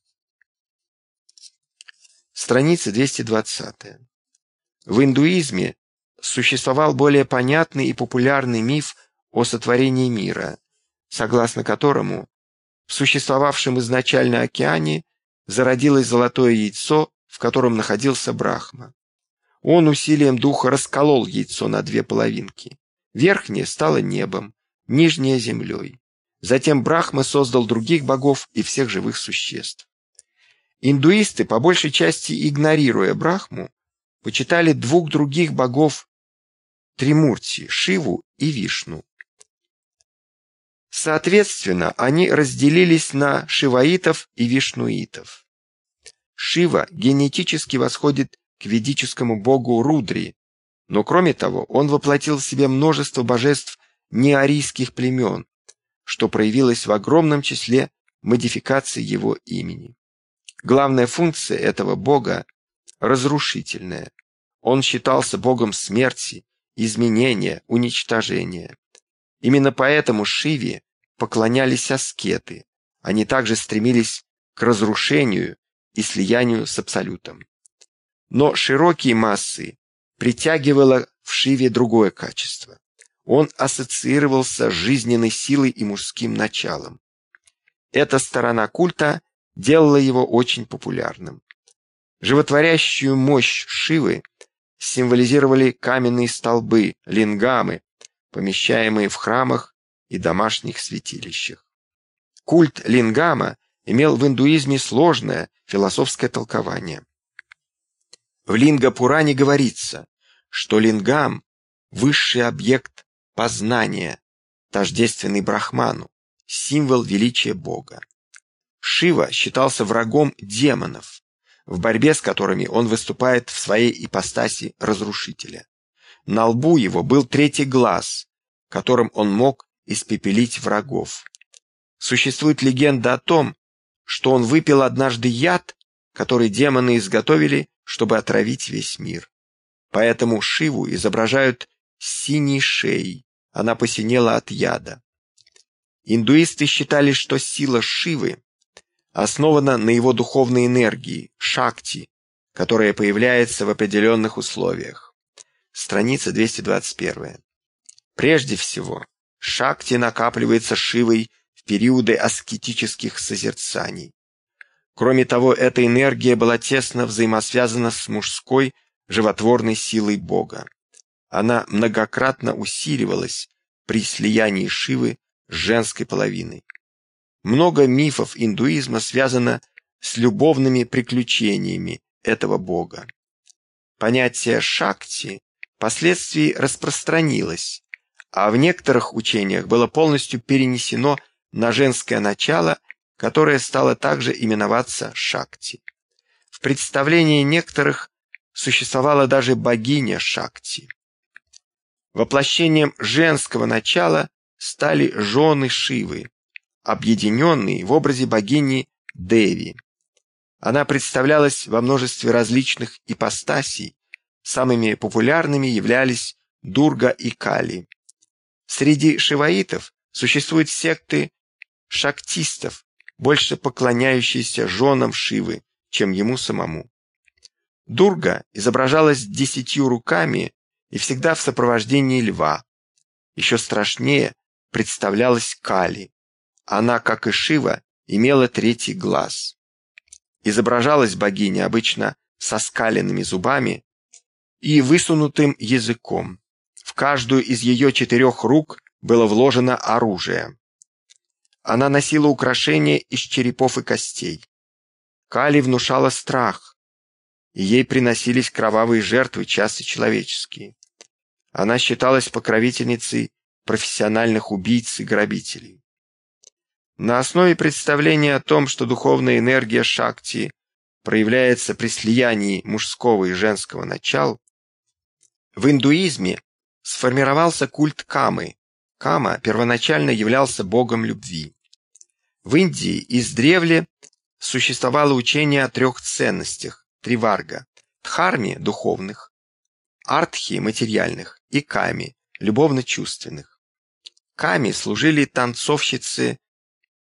[SPEAKER 1] Страница 220. В индуизме существовал более понятный и популярный миф о сотворении мира, согласно которому в существовавшем изначально океане зародилось золотое яйцо, в котором находился Брахма. Он усилием духа расколол яйцо на две половинки. Верхнее стало небом, нижнее — землей. Затем Брахма создал других богов и всех живых существ. Индуисты, по большей части игнорируя Брахму, почитали двух других богов Тримурти – Шиву и Вишну. Соответственно, они разделились на шиваитов и вишнуитов. Шива генетически восходит к ведическому богу Рудри, но кроме того он воплотил в себе множество божеств неарийских племен, что проявилось в огромном числе модификаций его имени. Главная функция этого бога – разрушительная. Он считался богом смерти, изменения, уничтожения. Именно поэтому Шиве поклонялись аскеты. Они также стремились к разрушению и слиянию с Абсолютом. Но широкие массы притягивало в Шиве другое качество. Он ассоциировался с жизненной силой и мужским началом. Эта сторона культа делало его очень популярным. Животворящую мощь Шивы символизировали каменные столбы, лингамы, помещаемые в храмах и домашних святилищах. Культ лингама имел в индуизме сложное философское толкование. В Линга-Пуране говорится, что лингам – высший объект познания, тождественный Брахману, символ величия Бога. Шива считался врагом демонов, в борьбе с которыми он выступает в своей ипостаси разрушителя. На лбу его был третий глаз, которым он мог испепелить врагов. Существует легенда о том, что он выпил однажды яд, который демоны изготовили, чтобы отравить весь мир. Поэтому Шиву изображают синей шеей, она посинела от яда. Индуисты считали, что сила Шивы основана на его духовной энергии, шакти, которая появляется в определенных условиях. Страница 221. Прежде всего, шакти накапливается Шивой в периоды аскетических созерцаний. Кроме того, эта энергия была тесно взаимосвязана с мужской животворной силой Бога. Она многократно усиливалась при слиянии Шивы с женской половиной. Много мифов индуизма связано с любовными приключениями этого бога. Понятие шакти впоследствии распространилось, а в некоторых учениях было полностью перенесено на женское начало которая стала также именоваться Шакти. В представлении некоторых существовала даже богиня Шакти. Воплощением женского начала стали жены Шивы, объединенные в образе богини Деви. Она представлялась во множестве различных ипостасей, самыми популярными являлись Дурга и Кали. Среди шиваитов существуют секты шактистов, больше поклоняющийся женам Шивы, чем ему самому. Дурга изображалась десятью руками и всегда в сопровождении льва. Еще страшнее представлялась Кали. Она, как и Шива, имела третий глаз. Изображалась богиня обычно со скаленными зубами и высунутым языком. Каждую из ее четырех рук было вложено оружие. Она носила украшения из черепов и костей. Кали внушала страх, и ей приносились кровавые жертвы, часто человеческие. Она считалась покровительницей профессиональных убийц и грабителей. На основе представления о том, что духовная энергия Шакти проявляется при слиянии мужского и женского начал, в индуизме сформировался культ Камы. Кама первоначально являлся богом любви. В Индии издревле существовало учение о трех ценностях – триварга – дхарме – духовных, артхи – материальных и ками – любовно-чувственных. Ками служили танцовщицы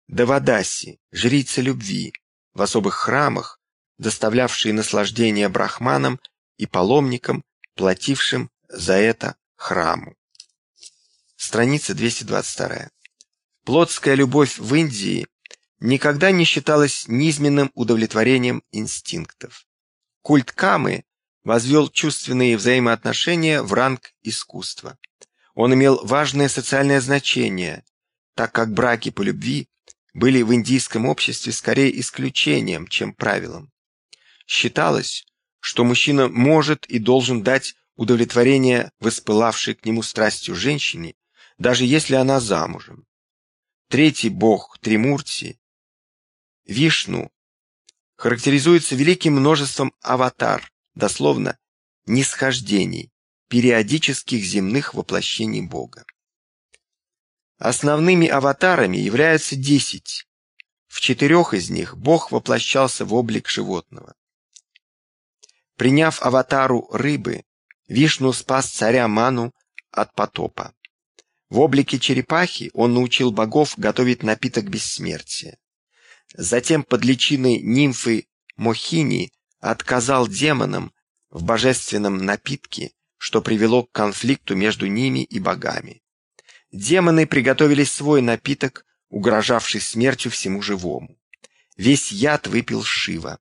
[SPEAKER 1] Давадаси, жрицы любви, в особых храмах, доставлявшие наслаждение брахманам и паломникам, платившим за это храму. Страница 222. Плотская любовь в Индии никогда не считалась низменным удовлетворением инстинктов. Культ Камы возвел чувственные взаимоотношения в ранг искусства. Он имел важное социальное значение, так как браки по любви были в индийском обществе скорее исключением, чем правилом. Считалось, что мужчина может и должен дать удовлетворение воспылавшей к нему страстью женщине, даже если она замужем. Третий бог Тримурти, Вишну, характеризуется великим множеством аватар, дословно нисхождений, периодических земных воплощений Бога. Основными аватарами являются десять. В четырех из них Бог воплощался в облик животного. Приняв аватару рыбы, Вишну спас царя Ману от потопа. В облике черепахи он научил богов готовить напиток бессмертия. Затем под личиной нимфы Мохини отказал демонам в божественном напитке, что привело к конфликту между ними и богами. Демоны приготовили свой напиток, угрожавший смертью всему живому. Весь яд выпил Шива.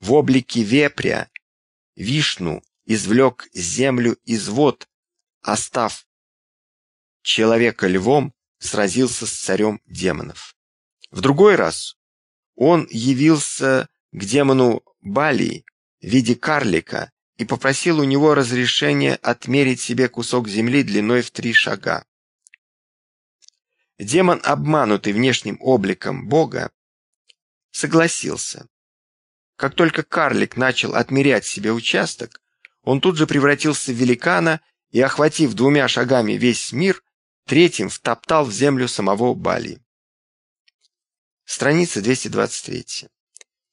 [SPEAKER 1] В облике вепря Вишну извлек землю из вод, остав человека львом, сразился с царем демонов. В другой раз он явился к демону Бали в виде карлика и попросил у него разрешения отмерить себе кусок земли длиной в три шага. Демон, обманутый внешним обликом Бога, согласился. Как только карлик начал отмерять себе участок, он тут же превратился в великана и, охватив двумя шагами весь мир, третьим втоптал в землю самого Бали. Страница 223.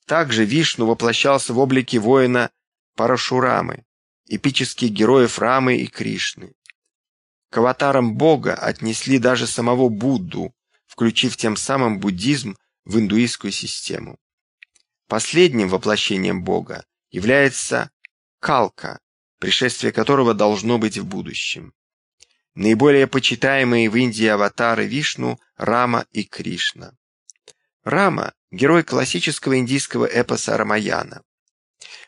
[SPEAKER 1] Также Вишну воплощался в облике воина Парашурамы, эпических героев Рамы и Кришны. К аватарам Бога отнесли даже самого Будду, включив тем самым буддизм в индуистскую систему. Последним воплощением Бога является Калка, пришествие которого должно быть в будущем. Наиболее почитаемые в Индии аватары Вишну – Рама и Кришна. Рама – герой классического индийского эпоса Рамаяна.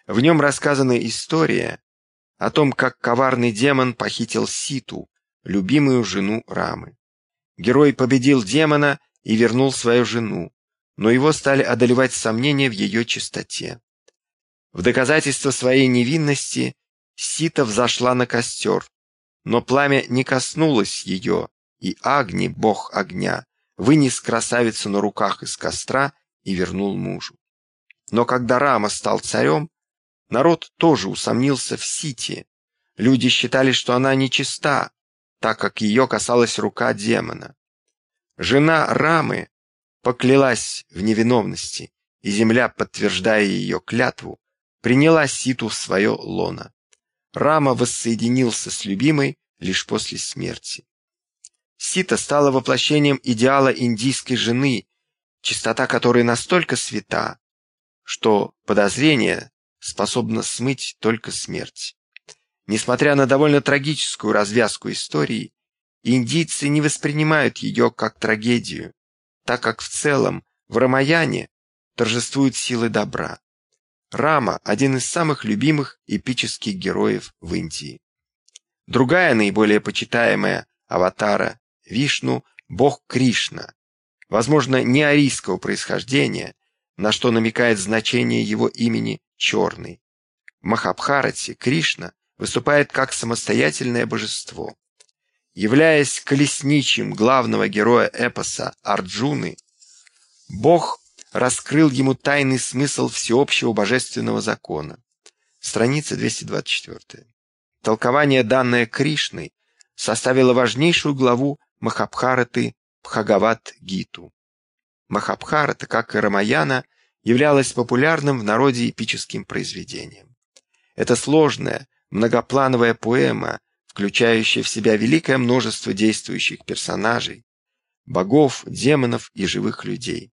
[SPEAKER 1] В нем рассказана история о том, как коварный демон похитил Ситу, любимую жену Рамы. Герой победил демона и вернул свою жену, но его стали одолевать сомнения в ее чистоте. В доказательство своей невинности Сита взошла на костер, но пламя не коснулось ее, и Агни, бог огня, вынес красавицу на руках из костра и вернул мужу. Но когда Рама стал царем, народ тоже усомнился в Сите. Люди считали, что она нечиста, так как ее касалась рука демона. Жена Рамы поклялась в невиновности, и земля, подтверждая ее клятву, приняла Ситу в свое лоно. Рама воссоединился с любимой лишь после смерти. Сита стала воплощением идеала индийской жены, чистота которой настолько свята, что подозрение способно смыть только смерть. Несмотря на довольно трагическую развязку истории, индийцы не воспринимают ее как трагедию, так как в целом в Рамаяне торжествуют силы добра. Рама – один из самых любимых эпических героев в Индии. Другая наиболее почитаемая аватара Вишну – бог Кришна, возможно, не арийского происхождения, на что намекает значение его имени «черный». В Махабхарате Кришна выступает как самостоятельное божество. Являясь колесничим главного героя эпоса Арджуны, Бог раскрыл ему тайный смысл всеобщего божественного закона. Страница 224. Толкование, данное Кришной, составило важнейшую главу Махабхараты Бхагават-гиту. Махабхарата, как и Рамаяна, являлась популярным в народе эпическим произведением. Это сложная, многоплановая поэма, включающая в себя великое множество действующих персонажей, богов, демонов и живых людей.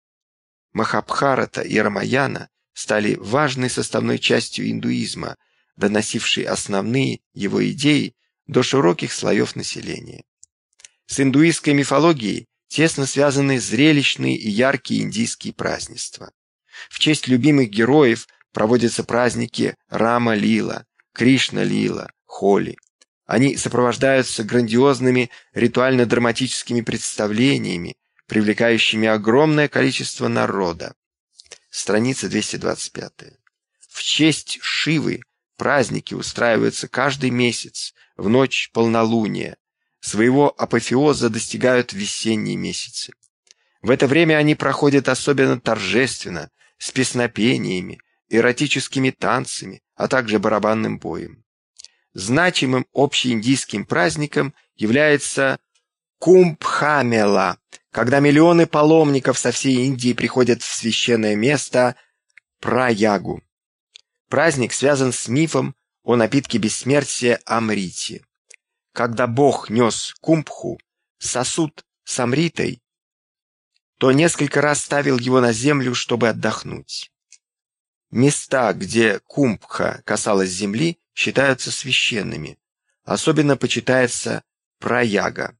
[SPEAKER 1] Махабхарата и Рамаяна стали важной составной частью индуизма, доносившей основные его идеи до широких слоев населения. С индуистской мифологией тесно связаны зрелищные и яркие индийские празднества. В честь любимых героев проводятся праздники Рама-Лила, Кришна-Лила, Холи. Они сопровождаются грандиозными ритуально-драматическими представлениями, привлекающими огромное количество народа. Страница 225. В честь Шивы праздники устраиваются каждый месяц, в ночь полнолуния. Своего апофеоза достигают весенние месяцы. В это время они проходят особенно торжественно, с песнопениями, эротическими танцами, а также барабанным боем. Значимым общеиндийским праздником является Кумбхамела, когда миллионы паломников со всей Индии приходят в священное место Праягу. Праздник связан с мифом о напитке бессмертия Амрити. Когда Бог нес Кумбху, сосуд с Амритой, то несколько раз ставил его на землю, чтобы отдохнуть. Места, где Кумбха касалась земли, считаются священными. Особенно почитается Праяга.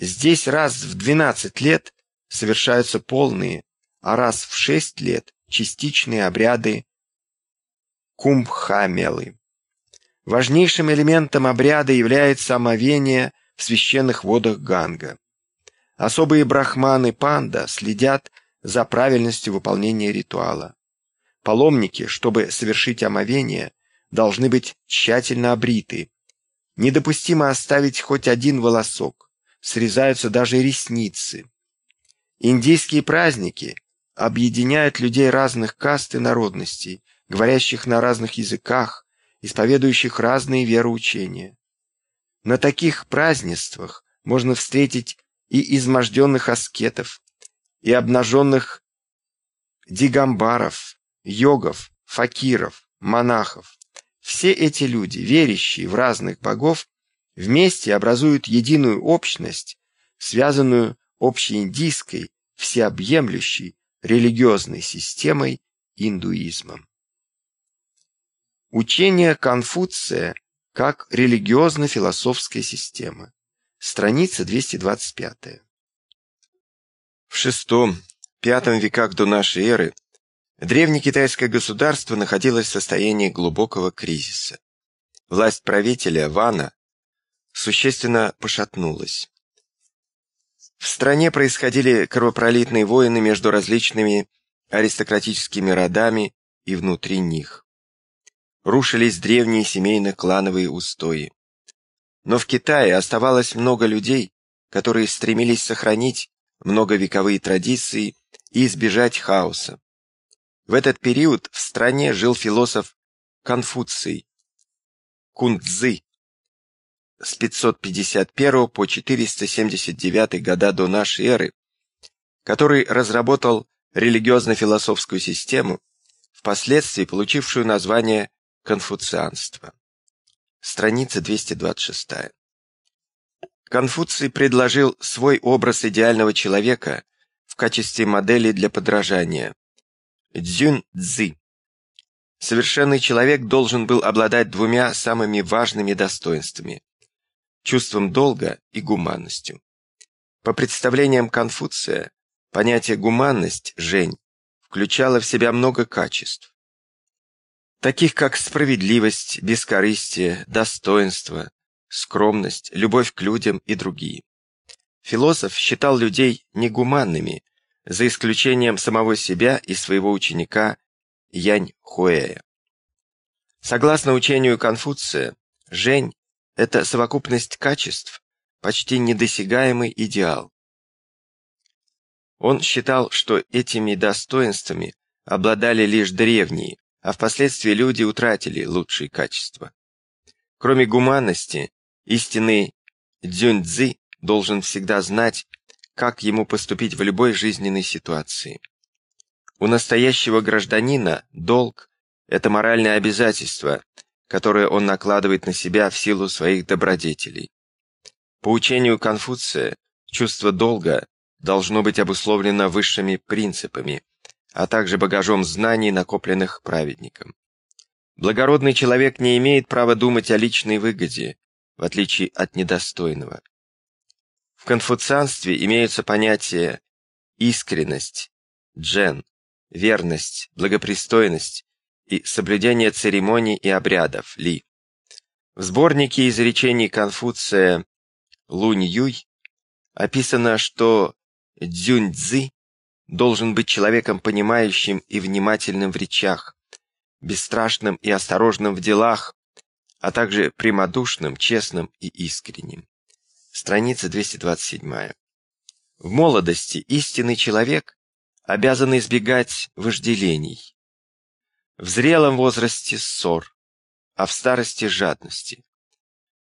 [SPEAKER 1] Здесь раз в 12 лет совершаются полные, а раз в 6 лет частичные обряды кумбхамелы. Важнейшим элементом обряда является омовение в священных водах Ганга. Особые брахманы панда следят за правильностью выполнения ритуала. Паломники, чтобы совершить омовение, должны быть тщательно обриты. Недопустимо оставить хоть один волосок срезаются даже ресницы. Индийские праздники объединяют людей разных каст и народностей, говорящих на разных языках, исповедующих разные вероучения. На таких празднествах можно встретить и изможденных аскетов, и обнаженных дигамбаров, йогов, факиров, монахов. Все эти люди, верящие в разных богов, вместе образуют единую общность, связанную общеиндийской, всеобъемлющей религиозной системой индуизмом. Учение Конфуция как религиозно-философская система. Страница 225. В VI-V веках до нашей эры древнекитайское государство находилось в состоянии глубокого кризиса. Власть правителя Вана существенно пошатнулась. В стране происходили кровопролитные войны между различными аристократическими родами и внутри них. Рушились древние семейно-клановые устои. Но в Китае оставалось много людей, которые стремились сохранить многовековые традиции и избежать хаоса. В этот период в стране жил философ Конфуций, Кунцзы, с 551 по 479 года до нашей эры, который разработал религиозно-философскую систему, впоследствии получившую название конфуцианство. Страница 226. Конфуций предложил свой образ идеального человека в качестве модели для подражания. Дзюнь-цзы. Совершенный человек должен был обладать двумя самыми важными достоинствами – чувством долга и гуманностью. По представлениям Конфуция, понятие «гуманность» – «жень» включало в себя много качеств, таких как справедливость, бескорыстие, достоинство, скромность, любовь к людям и другие. Философ считал людей негуманными, за исключением самого себя и своего ученика Янь Хуэя. Согласно учению Конфуция, Жень – это совокупность качеств, почти недосягаемый идеал. Он считал, что этими достоинствами обладали лишь древние, а впоследствии люди утратили лучшие качества. Кроме гуманности, истинный дзюньцзы должен всегда знать, как ему поступить в любой жизненной ситуации. У настоящего гражданина долг – это моральное обязательство, которое он накладывает на себя в силу своих добродетелей. По учению Конфуция, чувство долга должно быть обусловлено высшими принципами, а также багажом знаний, накопленных праведником. Благородный человек не имеет права думать о личной выгоде, в отличие от недостойного. В конфуцианстве имеются понятия искренность, джен, верность, благопристойность и соблюдение церемоний и обрядов, ли. В сборнике изречений Конфуция Лунь-Юй описано, что Цзюнь-Цзы должен быть человеком понимающим и внимательным в речах, бесстрашным и осторожным в делах, а также прямодушным, честным и искренним. Страница 227. В молодости истинный человек обязан избегать вожделений. В зрелом возрасте ссор, а в старости жадности.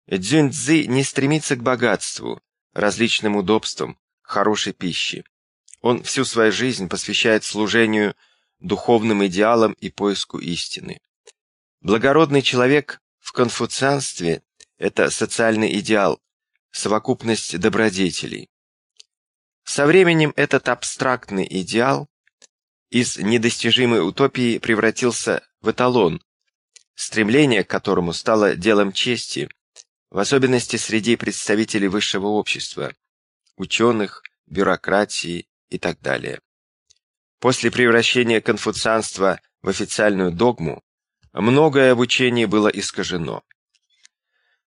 [SPEAKER 1] Дзюнь-цзы не стремится к богатству, различным удобствам, хорошей пище. Он всю свою жизнь посвящает служению духовным идеалам и поиску истины. Благородный человек в конфуцианстве – это социальный идеал, совокупность добродетелей. Со временем этот абстрактный идеал из недостижимой утопии превратился в эталон, стремление к которому стало делом чести, в особенности среди представителей высшего общества, ученых, бюрократии и так далее. После превращения конфуцианства в официальную догму, многое в учении было искажено.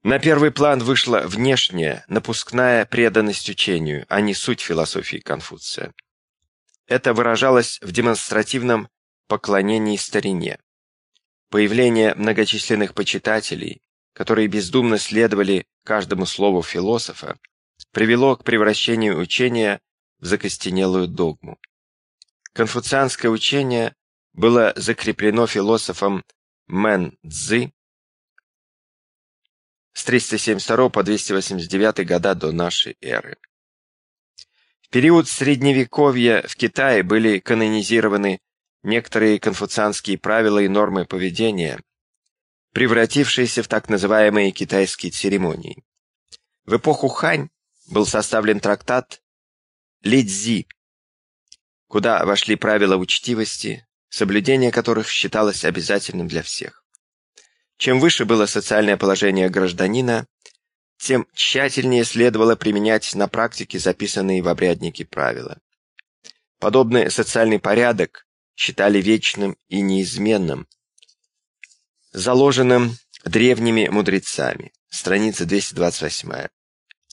[SPEAKER 1] На первый план вышла внешняя, напускная преданность учению, а не суть философии Конфуция. Это выражалось в демонстративном поклонении старине. Появление многочисленных почитателей, которые бездумно следовали каждому слову философа, привело к превращению учения в закостенелую догму. Конфуцианское учение было закреплено философом Мэн Цзы с 372 по 289 года до нашей эры. Период Средневековья в Китае были канонизированы некоторые конфуцианские правила и нормы поведения, превратившиеся в так называемые китайские церемонии. В эпоху Хань был составлен трактат Лидзи, куда вошли правила учтивости, соблюдение которых считалось обязательным для всех. Чем выше было социальное положение гражданина, тем тщательнее следовало применять на практике записанные в обряднике правила. Подобный социальный порядок считали вечным и неизменным, заложенным древними мудрецами. Страница 228.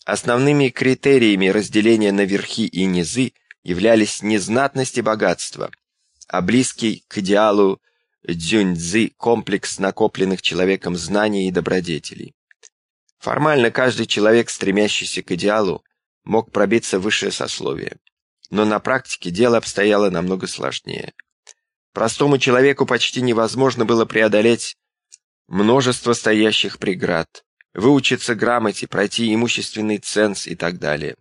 [SPEAKER 1] Основными критериями разделения на верхи и низы являлись не знатность и богатство, а близкий к идеалу дзюньцзы комплекс накопленных человеком знаний и добродетелей. Формально каждый человек, стремящийся к идеалу, мог пробиться в высшее сословие. Но на практике дело обстояло намного сложнее. Простому человеку почти невозможно было преодолеть множество стоящих преград, выучиться грамоте, пройти имущественный ценз и так далее.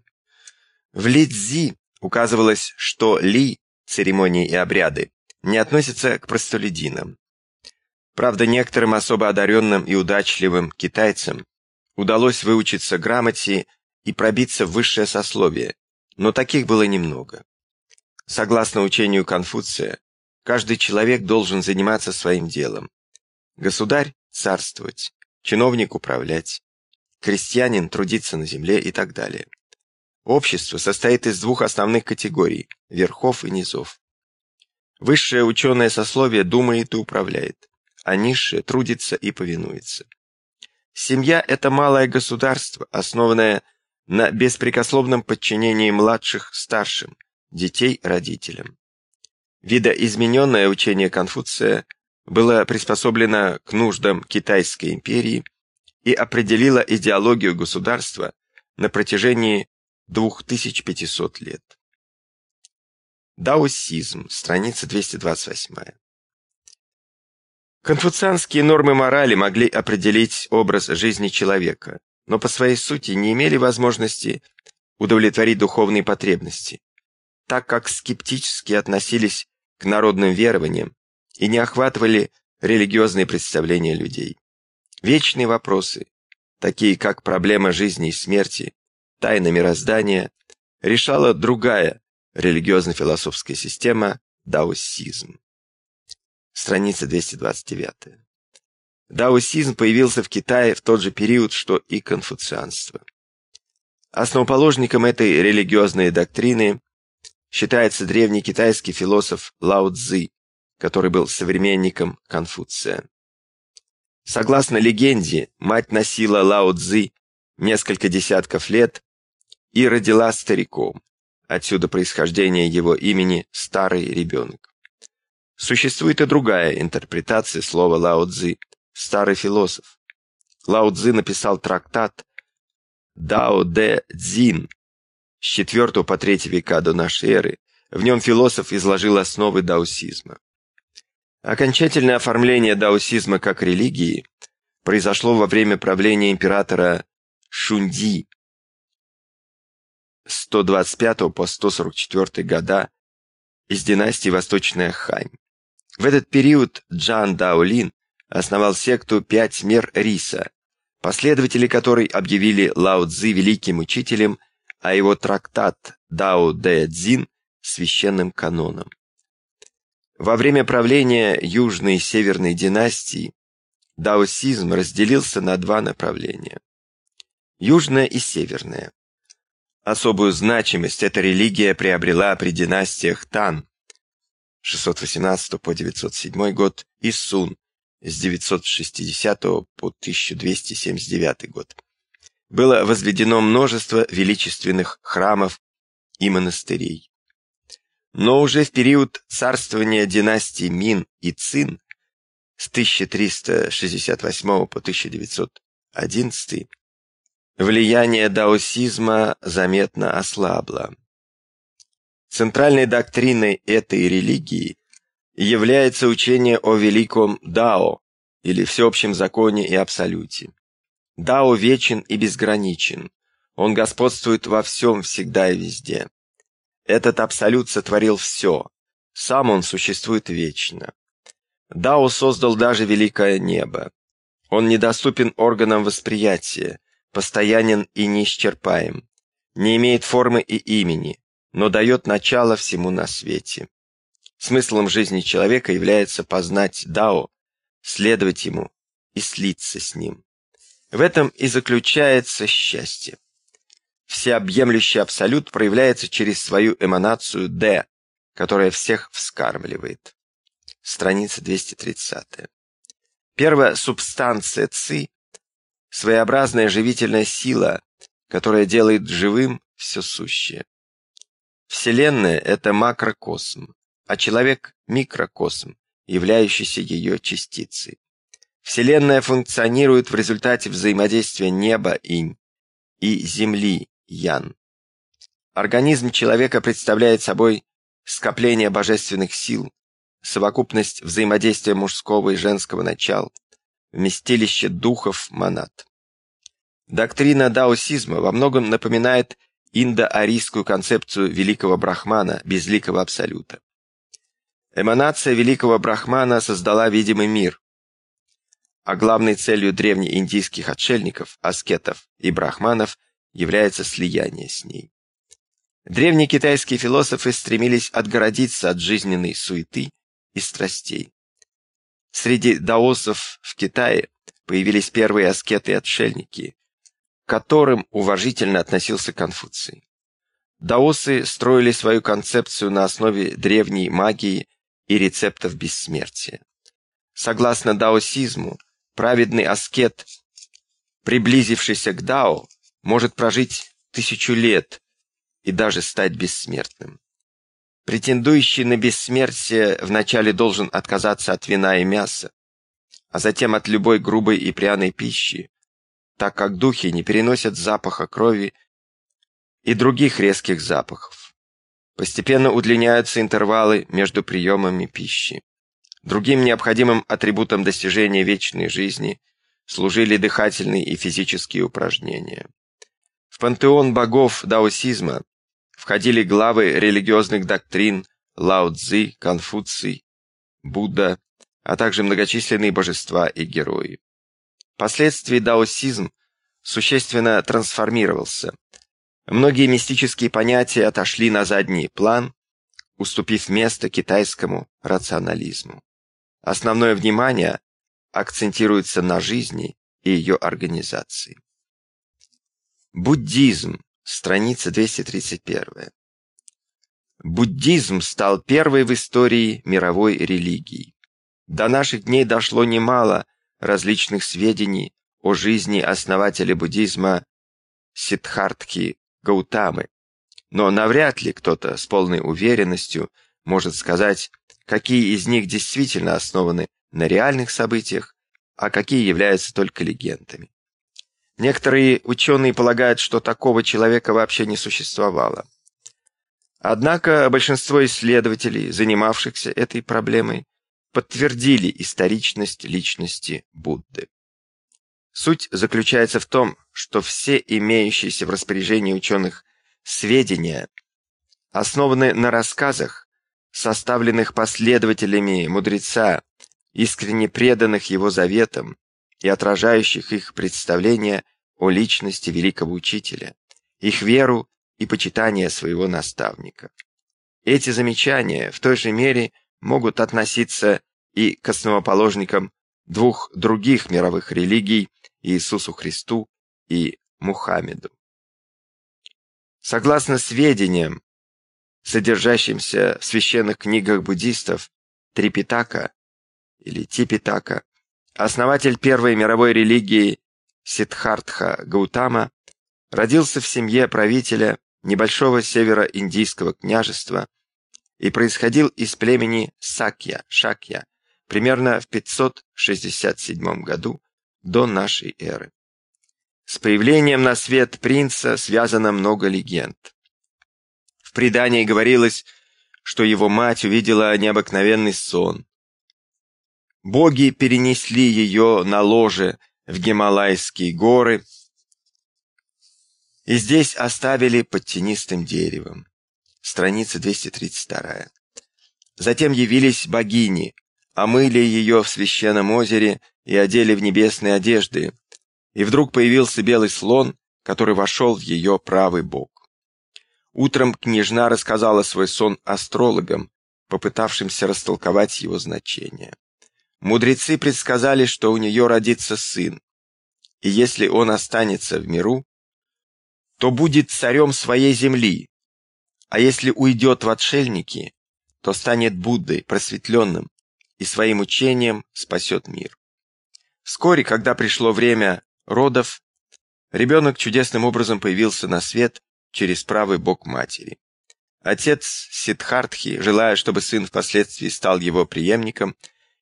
[SPEAKER 1] В Лидзи указывалось, что Ли, церемонии и обряды, не относятся к простолюдинам. Правда, некоторым особо одаренным и удачливым китайцам удалось выучиться грамоте и пробиться в высшее сословие, но таких было немного. Согласно учению Конфуция, каждый человек должен заниматься своим делом. Государь – царствовать, чиновник – управлять, крестьянин – трудиться на земле и так далее. Общество состоит из двух основных категорий – верхов и низов. Высшее ученое сословие думает и управляет, а низшее трудится и повинуется. Семья – это малое государство, основанное на беспрекословном подчинении младших старшим, детей родителям. Видоизмененное учение Конфуция было приспособлено к нуждам Китайской империи и определило идеологию государства на протяжении 2500 лет. Даосизм, страница 228. Конфуцианские нормы морали могли определить образ жизни человека, но по своей сути не имели возможности удовлетворить духовные потребности, так как скептически относились к народным верованиям и не охватывали религиозные представления людей. Вечные вопросы, такие как проблема жизни и смерти, тайна мироздания, решала другая религиозно-философская система – даосизм. Страница 229. Даосизм появился в Китае в тот же период, что и конфуцианство. Основоположником этой религиозной доктрины считается древний китайский философ Лао Цзы, который был современником Конфуция. Согласно легенде, мать носила Лао Цзы несколько десятков лет и родила стариком. Отсюда происхождение его имени «старый ребенок». Существует и другая интерпретация слова Лао Цзы – «старый философ». Лао Цзы написал трактат «Дао Де Цзин» с 4 по 3 века до нашей эры. В нем философ изложил основы даосизма. Окончательное оформление даосизма как религии произошло во время правления императора Шунди 125 по 144 года из династии Восточная Хань. В этот период Джан Даолин основал секту «Пять мер риса», последователи которой объявили Лао Цзи великим учителем, а его трактат Дао Дэ Цзин священным каноном. Во время правления Южной и Северной династий даосизм разделился на два направления. Южное и Северное. Особую значимость эта религия приобрела при династиях Тан 618 по 907 год и Сун с 960 по 1279 год. Было возведено множество величественных храмов и монастырей. Но уже в период царствования династии Мин и Цин с 1368 по 1911 влияние даосизма заметно ослабло. Центральной доктриной этой религии является учение о великом Дао, или всеобщем законе и абсолюте. Дао вечен и безграничен, он господствует во всем, всегда и везде. Этот абсолют сотворил все, сам он существует вечно. Дао создал даже великое небо. Он недоступен органам восприятия, постоянен и неисчерпаем, не имеет формы и имени, но дает начало всему на свете. Смыслом жизни человека является познать Дао, следовать ему и слиться с ним. В этом и заключается счастье. Всеобъемлющий абсолют проявляется через свою эманацию «Д», которая всех вскармливает. Страница 230. Первая субстанция ЦИ – своеобразная живительная сила, которая делает живым все сущее. Вселенная – это макрокосм, а человек – микрокосм, являющийся ее частицей. Вселенная функционирует в результате взаимодействия неба инь и земли ян. Организм человека представляет собой скопление божественных сил, совокупность взаимодействия мужского и женского начал, вместилище духов монад. Доктрина даосизма во многом напоминает индоарийскую концепцию великого брахмана, безликого абсолюта. Эманация великого брахмана создала видимый мир, а главной целью древнеиндийских отшельников, аскетов и брахманов является слияние с ней. Древние китайские философы стремились отгородиться от жизненной суеты и страстей. Среди даосов в Китае появились первые аскеты и отшельники, к которым уважительно относился Конфуций. Даосы строили свою концепцию на основе древней магии и рецептов бессмертия. Согласно даосизму, Праведный аскет, приблизившийся к Дао, может прожить тысячу лет и даже стать бессмертным. Претендующий на бессмертие вначале должен отказаться от вина и мяса, а затем от любой грубой и пряной пищи, так как духи не переносят запаха крови и других резких запахов. Постепенно удлиняются интервалы между приемами пищи. Другим необходимым атрибутом достижения вечной жизни служили дыхательные и физические упражнения. В пантеон богов даосизма входили главы религиозных доктрин Лао Цзи, Конфуций, Будда, а также многочисленные божества и герои. Впоследствии даосизм существенно трансформировался. Многие мистические понятия отошли на задний план, уступив место китайскому рационализму. Основное внимание акцентируется на жизни и ее организации. Буддизм, страница 231. Буддизм стал первой в истории мировой религией. До наших дней дошло немало различных сведений о жизни основателя буддизма Сиддхартхи Гаутамы, но навряд ли кто-то с полной уверенностью может сказать, какие из них действительно основаны на реальных событиях, а какие являются только легендами. Некоторые ученые полагают, что такого человека вообще не существовало. Однако большинство исследователей, занимавшихся этой проблемой, подтвердили историчность личности Будды. Суть заключается в том, что все имеющиеся в распоряжении ученых сведения основаны на рассказах, составленных последователями мудреца, искренне преданных его заветам и отражающих их представления о личности великого учителя, их веру и почитание своего наставника. Эти замечания в той же мере могут относиться и к основоположникам двух других мировых религий Иисусу Христу и Мухаммеду. Согласно сведениям, содержащимся в священных книгах буддистов Трипитака или Типитака, основатель первой мировой религии Сиддхартха Гаутама, родился в семье правителя небольшого североиндийского княжества и происходил из племени Сакья, Шакья, примерно в 567 году до нашей эры. С появлением на свет принца связано много легенд. В предании говорилось, что его мать увидела необыкновенный сон. Боги перенесли ее на ложе в Гималайские горы и здесь оставили под тенистым деревом. Страница 232. Затем явились богини, омыли ее в священном озере и одели в небесные одежды, и вдруг появился белый слон, который вошел в ее правый бок. Утром княжна рассказала свой сон астрологам, попытавшимся растолковать его значение. Мудрецы предсказали, что у нее родится сын, и если он останется в миру, то будет царем своей земли, а если уйдет в отшельники, то станет Буддой, просветленным, и своим учением спасет мир. Вскоре, когда пришло время родов, ребенок чудесным образом появился на свет через правый бок матери. Отец Сидхартхи, желая, чтобы сын впоследствии стал его преемником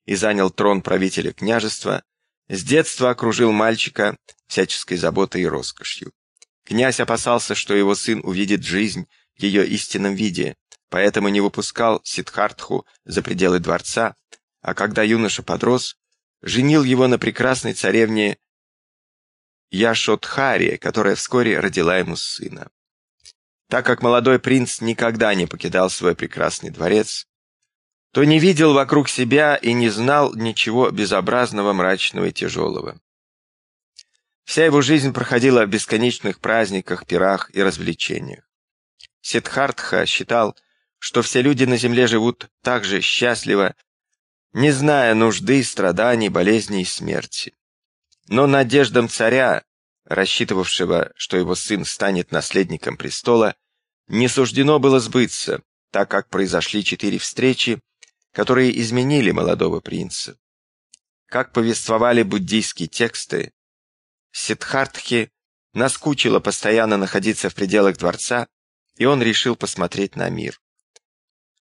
[SPEAKER 1] и занял трон правителя княжества, с детства окружил мальчика всяческой заботой и роскошью. Князь опасался, что его сын увидит жизнь ее истинном виде, поэтому не выпускал Сидхартху за пределы дворца, а когда юноша подрос, женил его на прекрасной царевне Яшотхаре, которая вскоре родила ему сына. Так как молодой принц никогда не покидал свой прекрасный дворец, то не видел вокруг себя и не знал ничего безобразного, мрачного и тяжелого. Вся его жизнь проходила в бесконечных праздниках, пирах и развлечениях. Сиддхартха считал, что все люди на земле живут так же счастливо, не зная нужды, страданий, болезней и смерти. Но надеждам царя, рассчитывавшего, что его сын станет наследником престола, не суждено было сбыться, так как произошли четыре встречи, которые изменили молодого принца. Как повествовали буддийские тексты, Сиддхартхе наскучило постоянно находиться в пределах дворца, и он решил посмотреть на мир.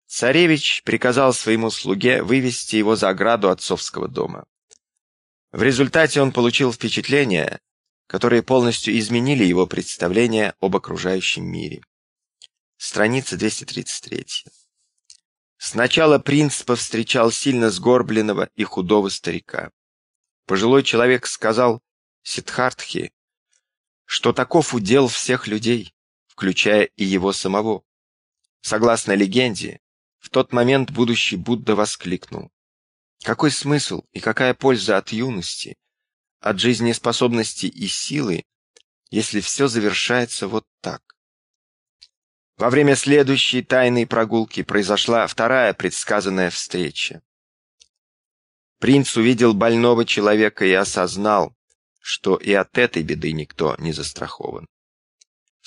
[SPEAKER 1] Царевич приказал своему слуге вывести его за ограду отцовского дома. В результате он получил впечатления, которые полностью изменили его представление об окружающем мире. Страница 233. Сначала принц повстречал сильно сгорбленного и худого старика. Пожилой человек сказал Сидхартхе, что таков удел всех людей, включая и его самого. Согласно легенде, в тот момент будущий Будда воскликнул. Какой смысл и какая польза от юности, от жизнеспособности и силы, если все завершается вот так? Во время следующей тайной прогулки произошла вторая предсказанная встреча. Принц увидел больного человека и осознал, что и от этой беды никто не застрахован.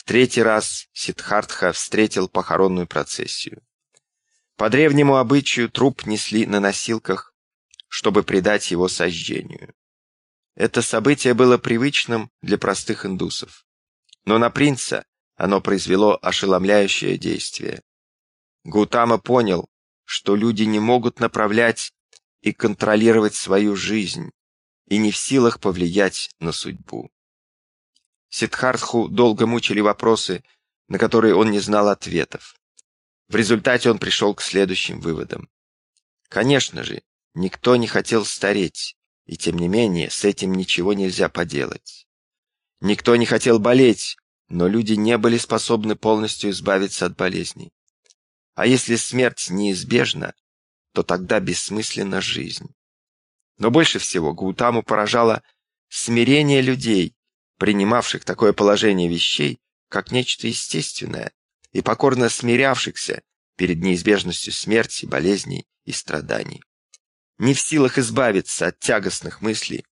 [SPEAKER 1] Третий раз Сиддхартха встретил похоронную процессию. По древнему обычаю труп несли на носилках, чтобы предать его сожжению. Это событие было привычным для простых индусов. Но на принца оно произвело ошеломляющее действие. Гутама понял, что люди не могут направлять и контролировать свою жизнь и не в силах повлиять на судьбу. Сиддхартху долго мучили вопросы, на которые он не знал ответов. В результате он пришел к следующим выводам. Конечно же, никто не хотел стареть, и тем не менее с этим ничего нельзя поделать. Никто не хотел болеть, но люди не были способны полностью избавиться от болезней. А если смерть неизбежна, то тогда бессмысленна жизнь. Но больше всего Гаутаму поражало смирение людей, принимавших такое положение вещей, как нечто естественное, и покорно смирявшихся перед неизбежностью смерти, болезней и страданий. Не в силах избавиться от тягостных мыслей,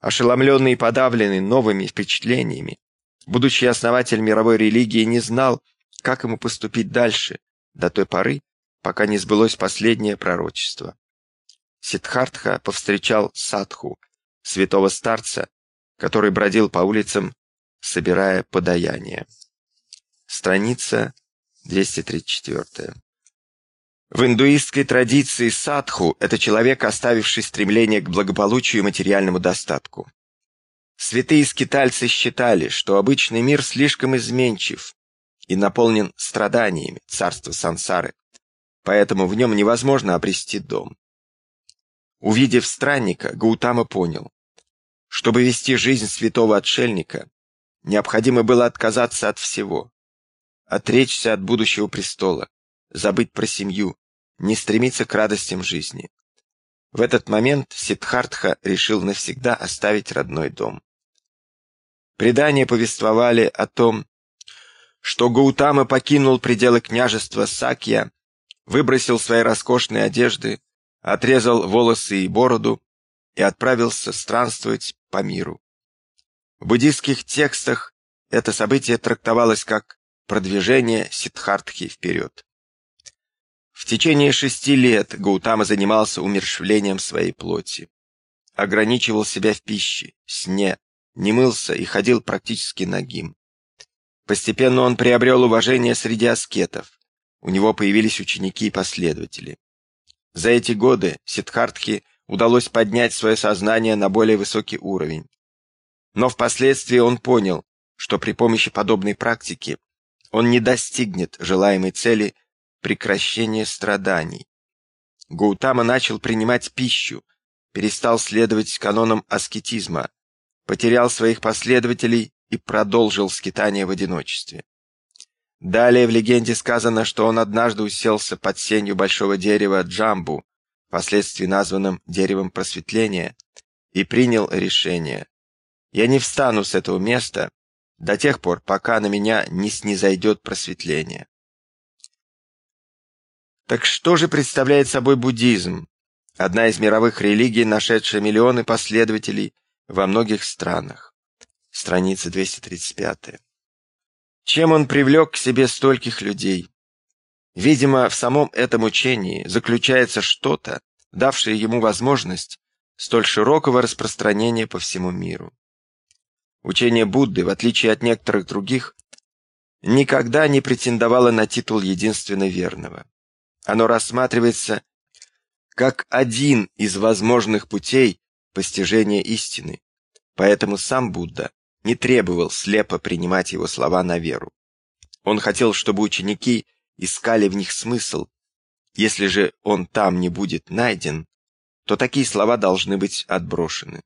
[SPEAKER 1] ошеломленный и подавленный новыми впечатлениями, будучи основатель мировой религии, не знал, как ему поступить дальше, до той поры, пока не сбылось последнее пророчество. Сиддхартха повстречал садху, святого старца, который бродил по улицам, собирая подаяние. Страница 234. В индуистской традиции садху – это человек, оставивший стремление к благополучию и материальному достатку. Святые скитальцы считали, что обычный мир слишком изменчив и наполнен страданиями царства сансары, поэтому в нем невозможно обрести дом. Увидев странника, Гаутама понял, чтобы вести жизнь святого отшельника, необходимо было отказаться от всего, отречься от будущего престола, забыть про семью, не стремиться к радостям жизни. В этот момент Сиддхартха решил навсегда оставить родной дом. Предания повествовали о том, что Гаутама покинул пределы княжества Сакья выбросил свои роскошные одежды, отрезал волосы и бороду и отправился странствовать по миру. В буддийских текстах это событие трактовалось как продвижение Сиддхартхи вперед. В течение шести лет Гаутама занимался умерщвлением своей плоти. Ограничивал себя в пище, сне, не мылся и ходил практически нагим. Постепенно он приобрел уважение среди аскетов. У него появились ученики и последователи. За эти годы Сиддхартхе удалось поднять свое сознание на более высокий уровень. Но впоследствии он понял, что при помощи подобной практики он не достигнет желаемой цели прекращения страданий. Гаутама начал принимать пищу, перестал следовать канонам аскетизма, потерял своих последователей и продолжил скитание в одиночестве. Далее в легенде сказано, что он однажды уселся под сенью большого дерева Джамбу, впоследствии названным деревом просветления, и принял решение. Я не встану с этого места до тех пор, пока на меня не снизойдет просветление. Так что же представляет собой буддизм? Одна из мировых религий, нашедшая миллионы последователей во многих странах. Страница 235. Чем он привлек к себе стольких людей? Видимо, в самом этом учении заключается что-то, давшее ему возможность столь широкого распространения по всему миру. Учение Будды, в отличие от некоторых других, никогда не претендовало на титул единственно верного. Оно рассматривается как один из возможных путей постижения истины, поэтому сам Будда не требовал слепо принимать его слова на веру. Он хотел, чтобы ученики искали в них смысл. Если же он там не будет найден, то такие слова должны быть отброшены.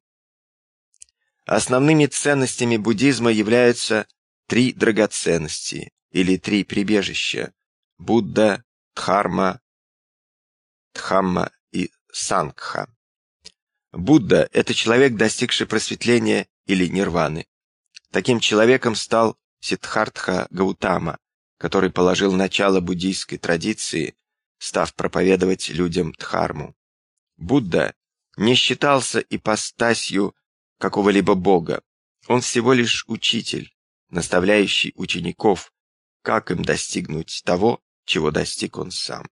[SPEAKER 1] Основными ценностями буддизма являются три драгоценности или три прибежища – Будда, Дхарма, Дхамма и Сангха. Будда – это человек, достигший просветления или нирваны. Таким человеком стал Сиддхартха Гаутама, который положил начало буддийской традиции, став проповедовать людям Дхарму. Будда не считался ипостасью какого-либо бога. Он всего лишь учитель, наставляющий учеников, как им достигнуть того, чего достиг он сам.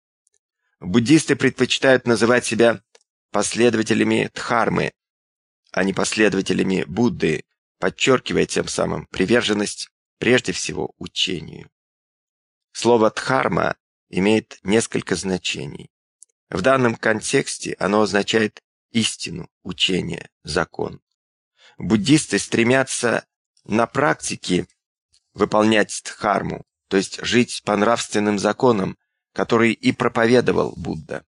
[SPEAKER 1] Буддисты предпочитают называть себя последователями Дхармы, а не последователями Будды, подчеркивая тем самым приверженность прежде всего учению. Слово «дхарма» имеет несколько значений. В данном контексте оно означает истину, учение, закон буддисты стремятся на практике выполнять дхарму, то есть жить по нравственным законам, которые и проповедовал Будда.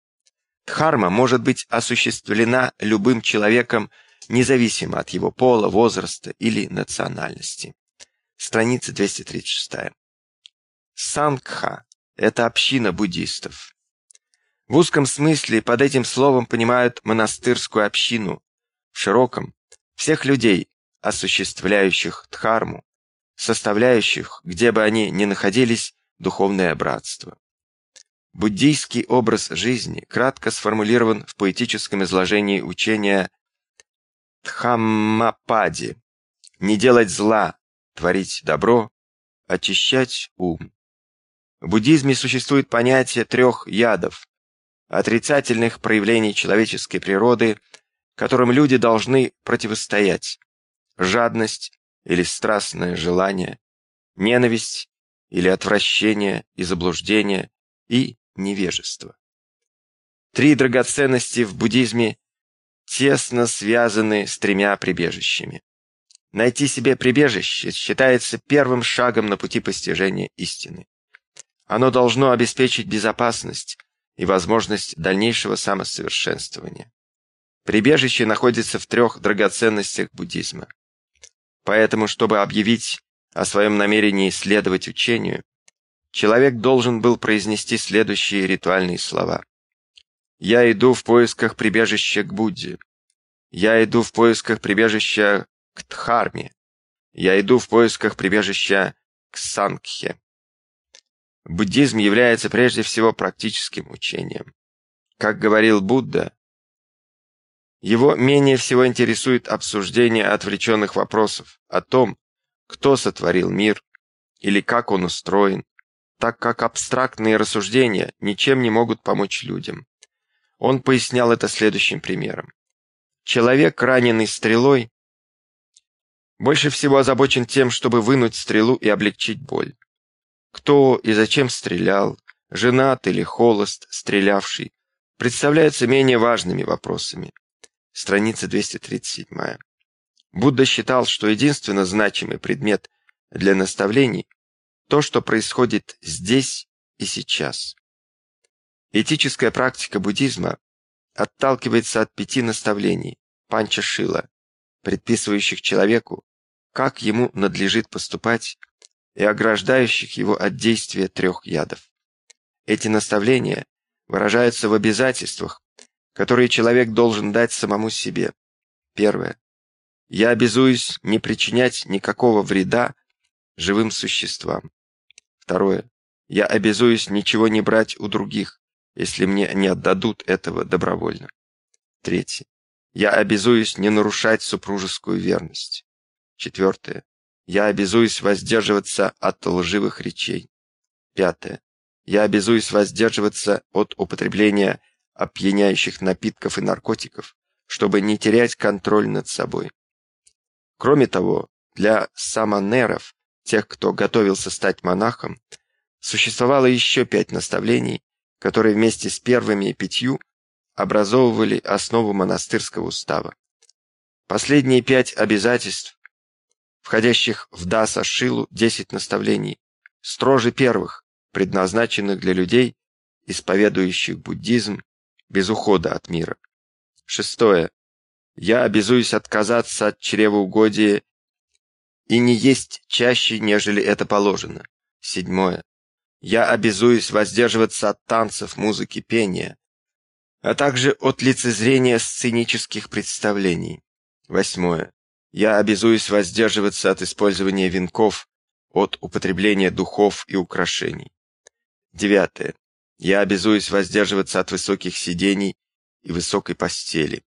[SPEAKER 1] Дхарма может быть осуществлена любым человеком, независимо от его пола, возраста или национальности. Страница 236. Сангха – это община буддистов. В узком смысле под этим словом понимают монастырскую общину, в широком всех людей, осуществляющих дхарму, составляющих, где бы они ни находились, духовное братство. Буддийский образ жизни кратко сформулирован в поэтическом изложении учения Дхаммапади – не делать зла, творить добро, очищать ум. В буддизме существует понятие трех ядов – отрицательных проявлений человеческой природы – которым люди должны противостоять. Жадность или страстное желание, ненависть или отвращение и заблуждение и невежество. Три драгоценности в буддизме тесно связаны с тремя прибежищами. Найти себе прибежище считается первым шагом на пути постижения истины. Оно должно обеспечить безопасность и возможность дальнейшего самосовершенствования. Прибежище находится в трех драгоценностях буддизма. Поэтому, чтобы объявить о своем намерении следовать учению, человек должен был произнести следующие ритуальные слова. «Я иду в поисках прибежища к Будде. Я иду в поисках прибежища к Дхарме. Я иду в поисках прибежища к Сангхе». Буддизм является прежде всего практическим учением. Как говорил Будда, его менее всего интересует обсуждение отвлеченных вопросов о том, кто сотворил мир или как он устроен, так как абстрактные рассуждения ничем не могут помочь людям. Он пояснял это следующим примером. Человек, раненый стрелой, больше всего озабочен тем, чтобы вынуть стрелу и облегчить боль. Кто и зачем стрелял, женат или холост, стрелявший, представляются менее важными вопросами. Страница 237. Будда считал, что единственно значимый предмет для наставлений – то, что происходит здесь и сейчас. Этическая практика буддизма отталкивается от пяти наставлений панча шила, предписывающих человеку, как ему надлежит поступать, и ограждающих его от действия трех ядов. Эти наставления выражаются в обязательствах, которые человек должен дать самому себе. Первое. Я обязуюсь не причинять никакого вреда живым существам. Второе. Я обязуюсь ничего не брать у других, если мне не отдадут этого добровольно. Третье. Я обязуюсь не нарушать супружескую верность. Четвертое. Я обязуюсь воздерживаться от лживых речей. Пятое. Я обязуюсь воздерживаться от употребления опьяняющих напитков и наркотиков, чтобы не терять контроль над собой. Кроме того, для самонеров, тех, кто готовился стать монахом, существовало еще пять наставлений, которые вместе с первыми пятью образовывали основу монастырского устава. Последние пять обязательств, входящих в Даса Шилу, десять наставлений, строже первых, предназначенных для людей, исповедующих буддизм без ухода от мира. Шестое. Я обязуюсь отказаться от чревоугодия и не есть чаще, нежели это положено. Седьмое. Я обязуюсь воздерживаться от танцев, музыки, пения, а также от лицезрения сценических представлений. Восьмое. Я обязуюсь воздерживаться от использования венков, от употребления духов и украшений. Девятое. Я обязуюсь воздерживаться от высоких сидений и высокой постели.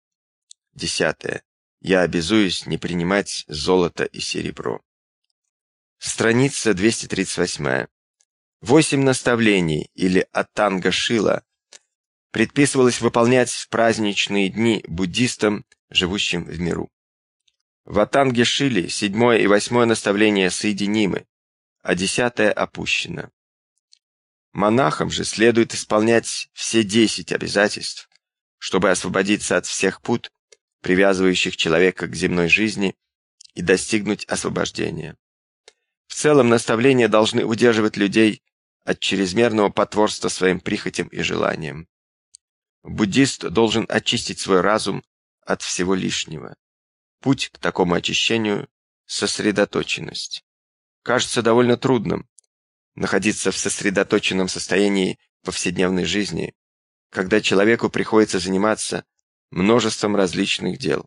[SPEAKER 1] Десятое. Я обязуюсь не принимать золото и серебро. Страница 238. Восемь наставлений, или Атанга Шила, предписывалось выполнять в праздничные дни буддистам, живущим в миру. В Атанге Шиле седьмое и восьмое наставления соединимы, а десятое опущено. Монахам же следует исполнять все десять обязательств, чтобы освободиться от всех пут, привязывающих человека к земной жизни, и достигнуть освобождения. В целом наставления должны удерживать людей от чрезмерного потворства своим прихотям и желаниям. Буддист должен очистить свой разум от всего лишнего. Путь к такому очищению – сосредоточенность. Кажется довольно трудным находиться в сосредоточенном состоянии повседневной жизни, когда человеку приходится заниматься множеством различных дел.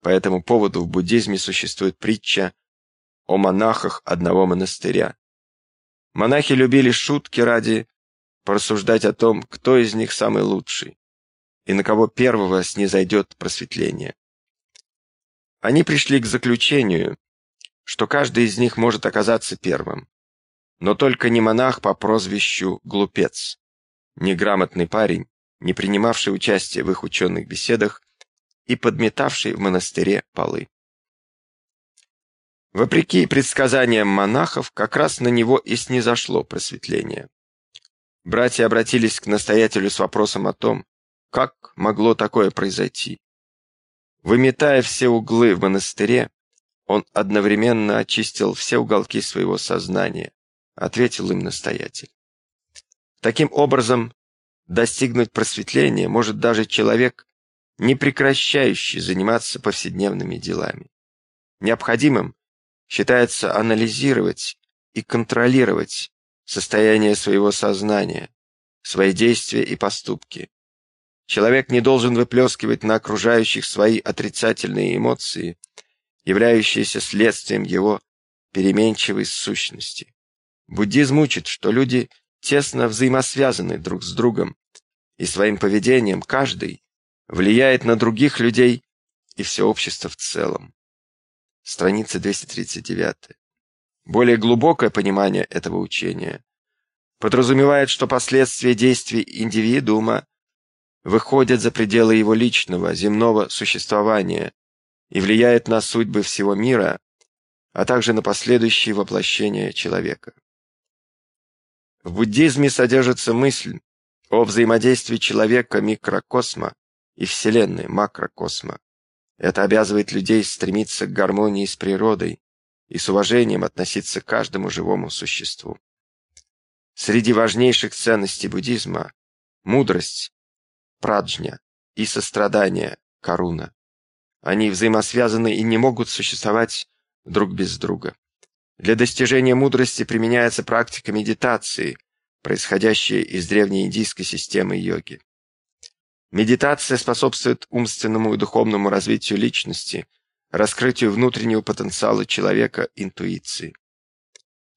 [SPEAKER 1] По этому поводу в буддизме существует притча о монахах одного монастыря. Монахи любили шутки ради порассуждать о том, кто из них самый лучший, и на кого первого снизойдет просветление. Они пришли к заключению, что каждый из них может оказаться первым, но только не монах по прозвищу Глупец, неграмотный парень, не принимавший участие в их ученых беседах и подметавший в монастыре полы. Вопреки предсказаниям монахов, как раз на него и снизошло просветление. Братья обратились к настоятелю с вопросом о том, как могло такое произойти. Выметая все углы в монастыре, он одновременно очистил все уголки своего сознания, ответил им настоятель. Таким образом, достигнуть просветления может даже человек, не прекращающий заниматься повседневными делами. Необходимым считается анализировать и контролировать состояние своего сознания, свои действия и поступки. Человек не должен выплескивать на окружающих свои отрицательные эмоции, являющиеся следствием его переменчивой сущности. Буддизм учит, что люди тесно взаимосвязаны друг с другом, и своим поведением каждый влияет на других людей и все общество в целом. Страница 239. Более глубокое понимание этого учения подразумевает, что последствия действий индивидуума выходят за пределы его личного, земного существования и влияют на судьбы всего мира, а также на последующие воплощения человека. В буддизме содержится мысль о взаимодействии человека микрокосма и Вселенной макрокосма. Это обязывает людей стремиться к гармонии с природой и с уважением относиться к каждому живому существу. Среди важнейших ценностей буддизма – мудрость, праджня и сострадание, каруна. Они взаимосвязаны и не могут существовать друг без друга. Для достижения мудрости применяется практика медитации, происходящая из древней индийской системы йоги. Медитация способствует умственному и духовному развитию личности, раскрытию внутреннего потенциала человека, интуиции.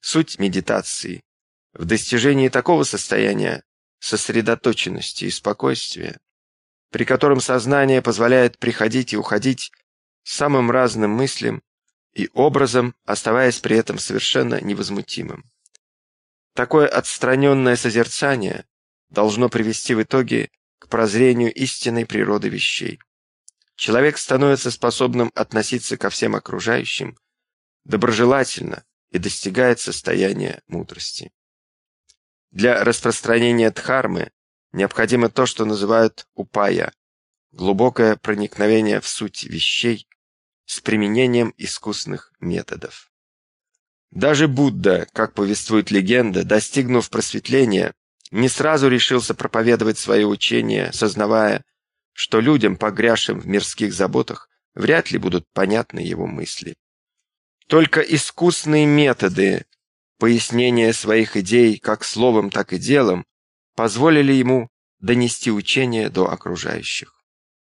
[SPEAKER 1] Суть медитации в достижении такого состояния сосредоточенности и спокойствия, при котором сознание позволяет приходить и уходить самым разным мыслям и образом, оставаясь при этом совершенно невозмутимым. Такое отстраненное созерцание должно привести в итоге к прозрению истинной природы вещей. Человек становится способным относиться ко всем окружающим доброжелательно и достигает состояния мудрости. Для распространения дхармы необходимо то, что называют упая – глубокое проникновение в суть вещей с применением искусных методов. Даже Будда, как повествует легенда, достигнув просветления, не сразу решился проповедовать свое учение, сознавая, что людям, погрязшим в мирских заботах, вряд ли будут понятны его мысли. Только искусные методы пояснения своих идей как словом, так и делом позволили ему донести учение до окружающих.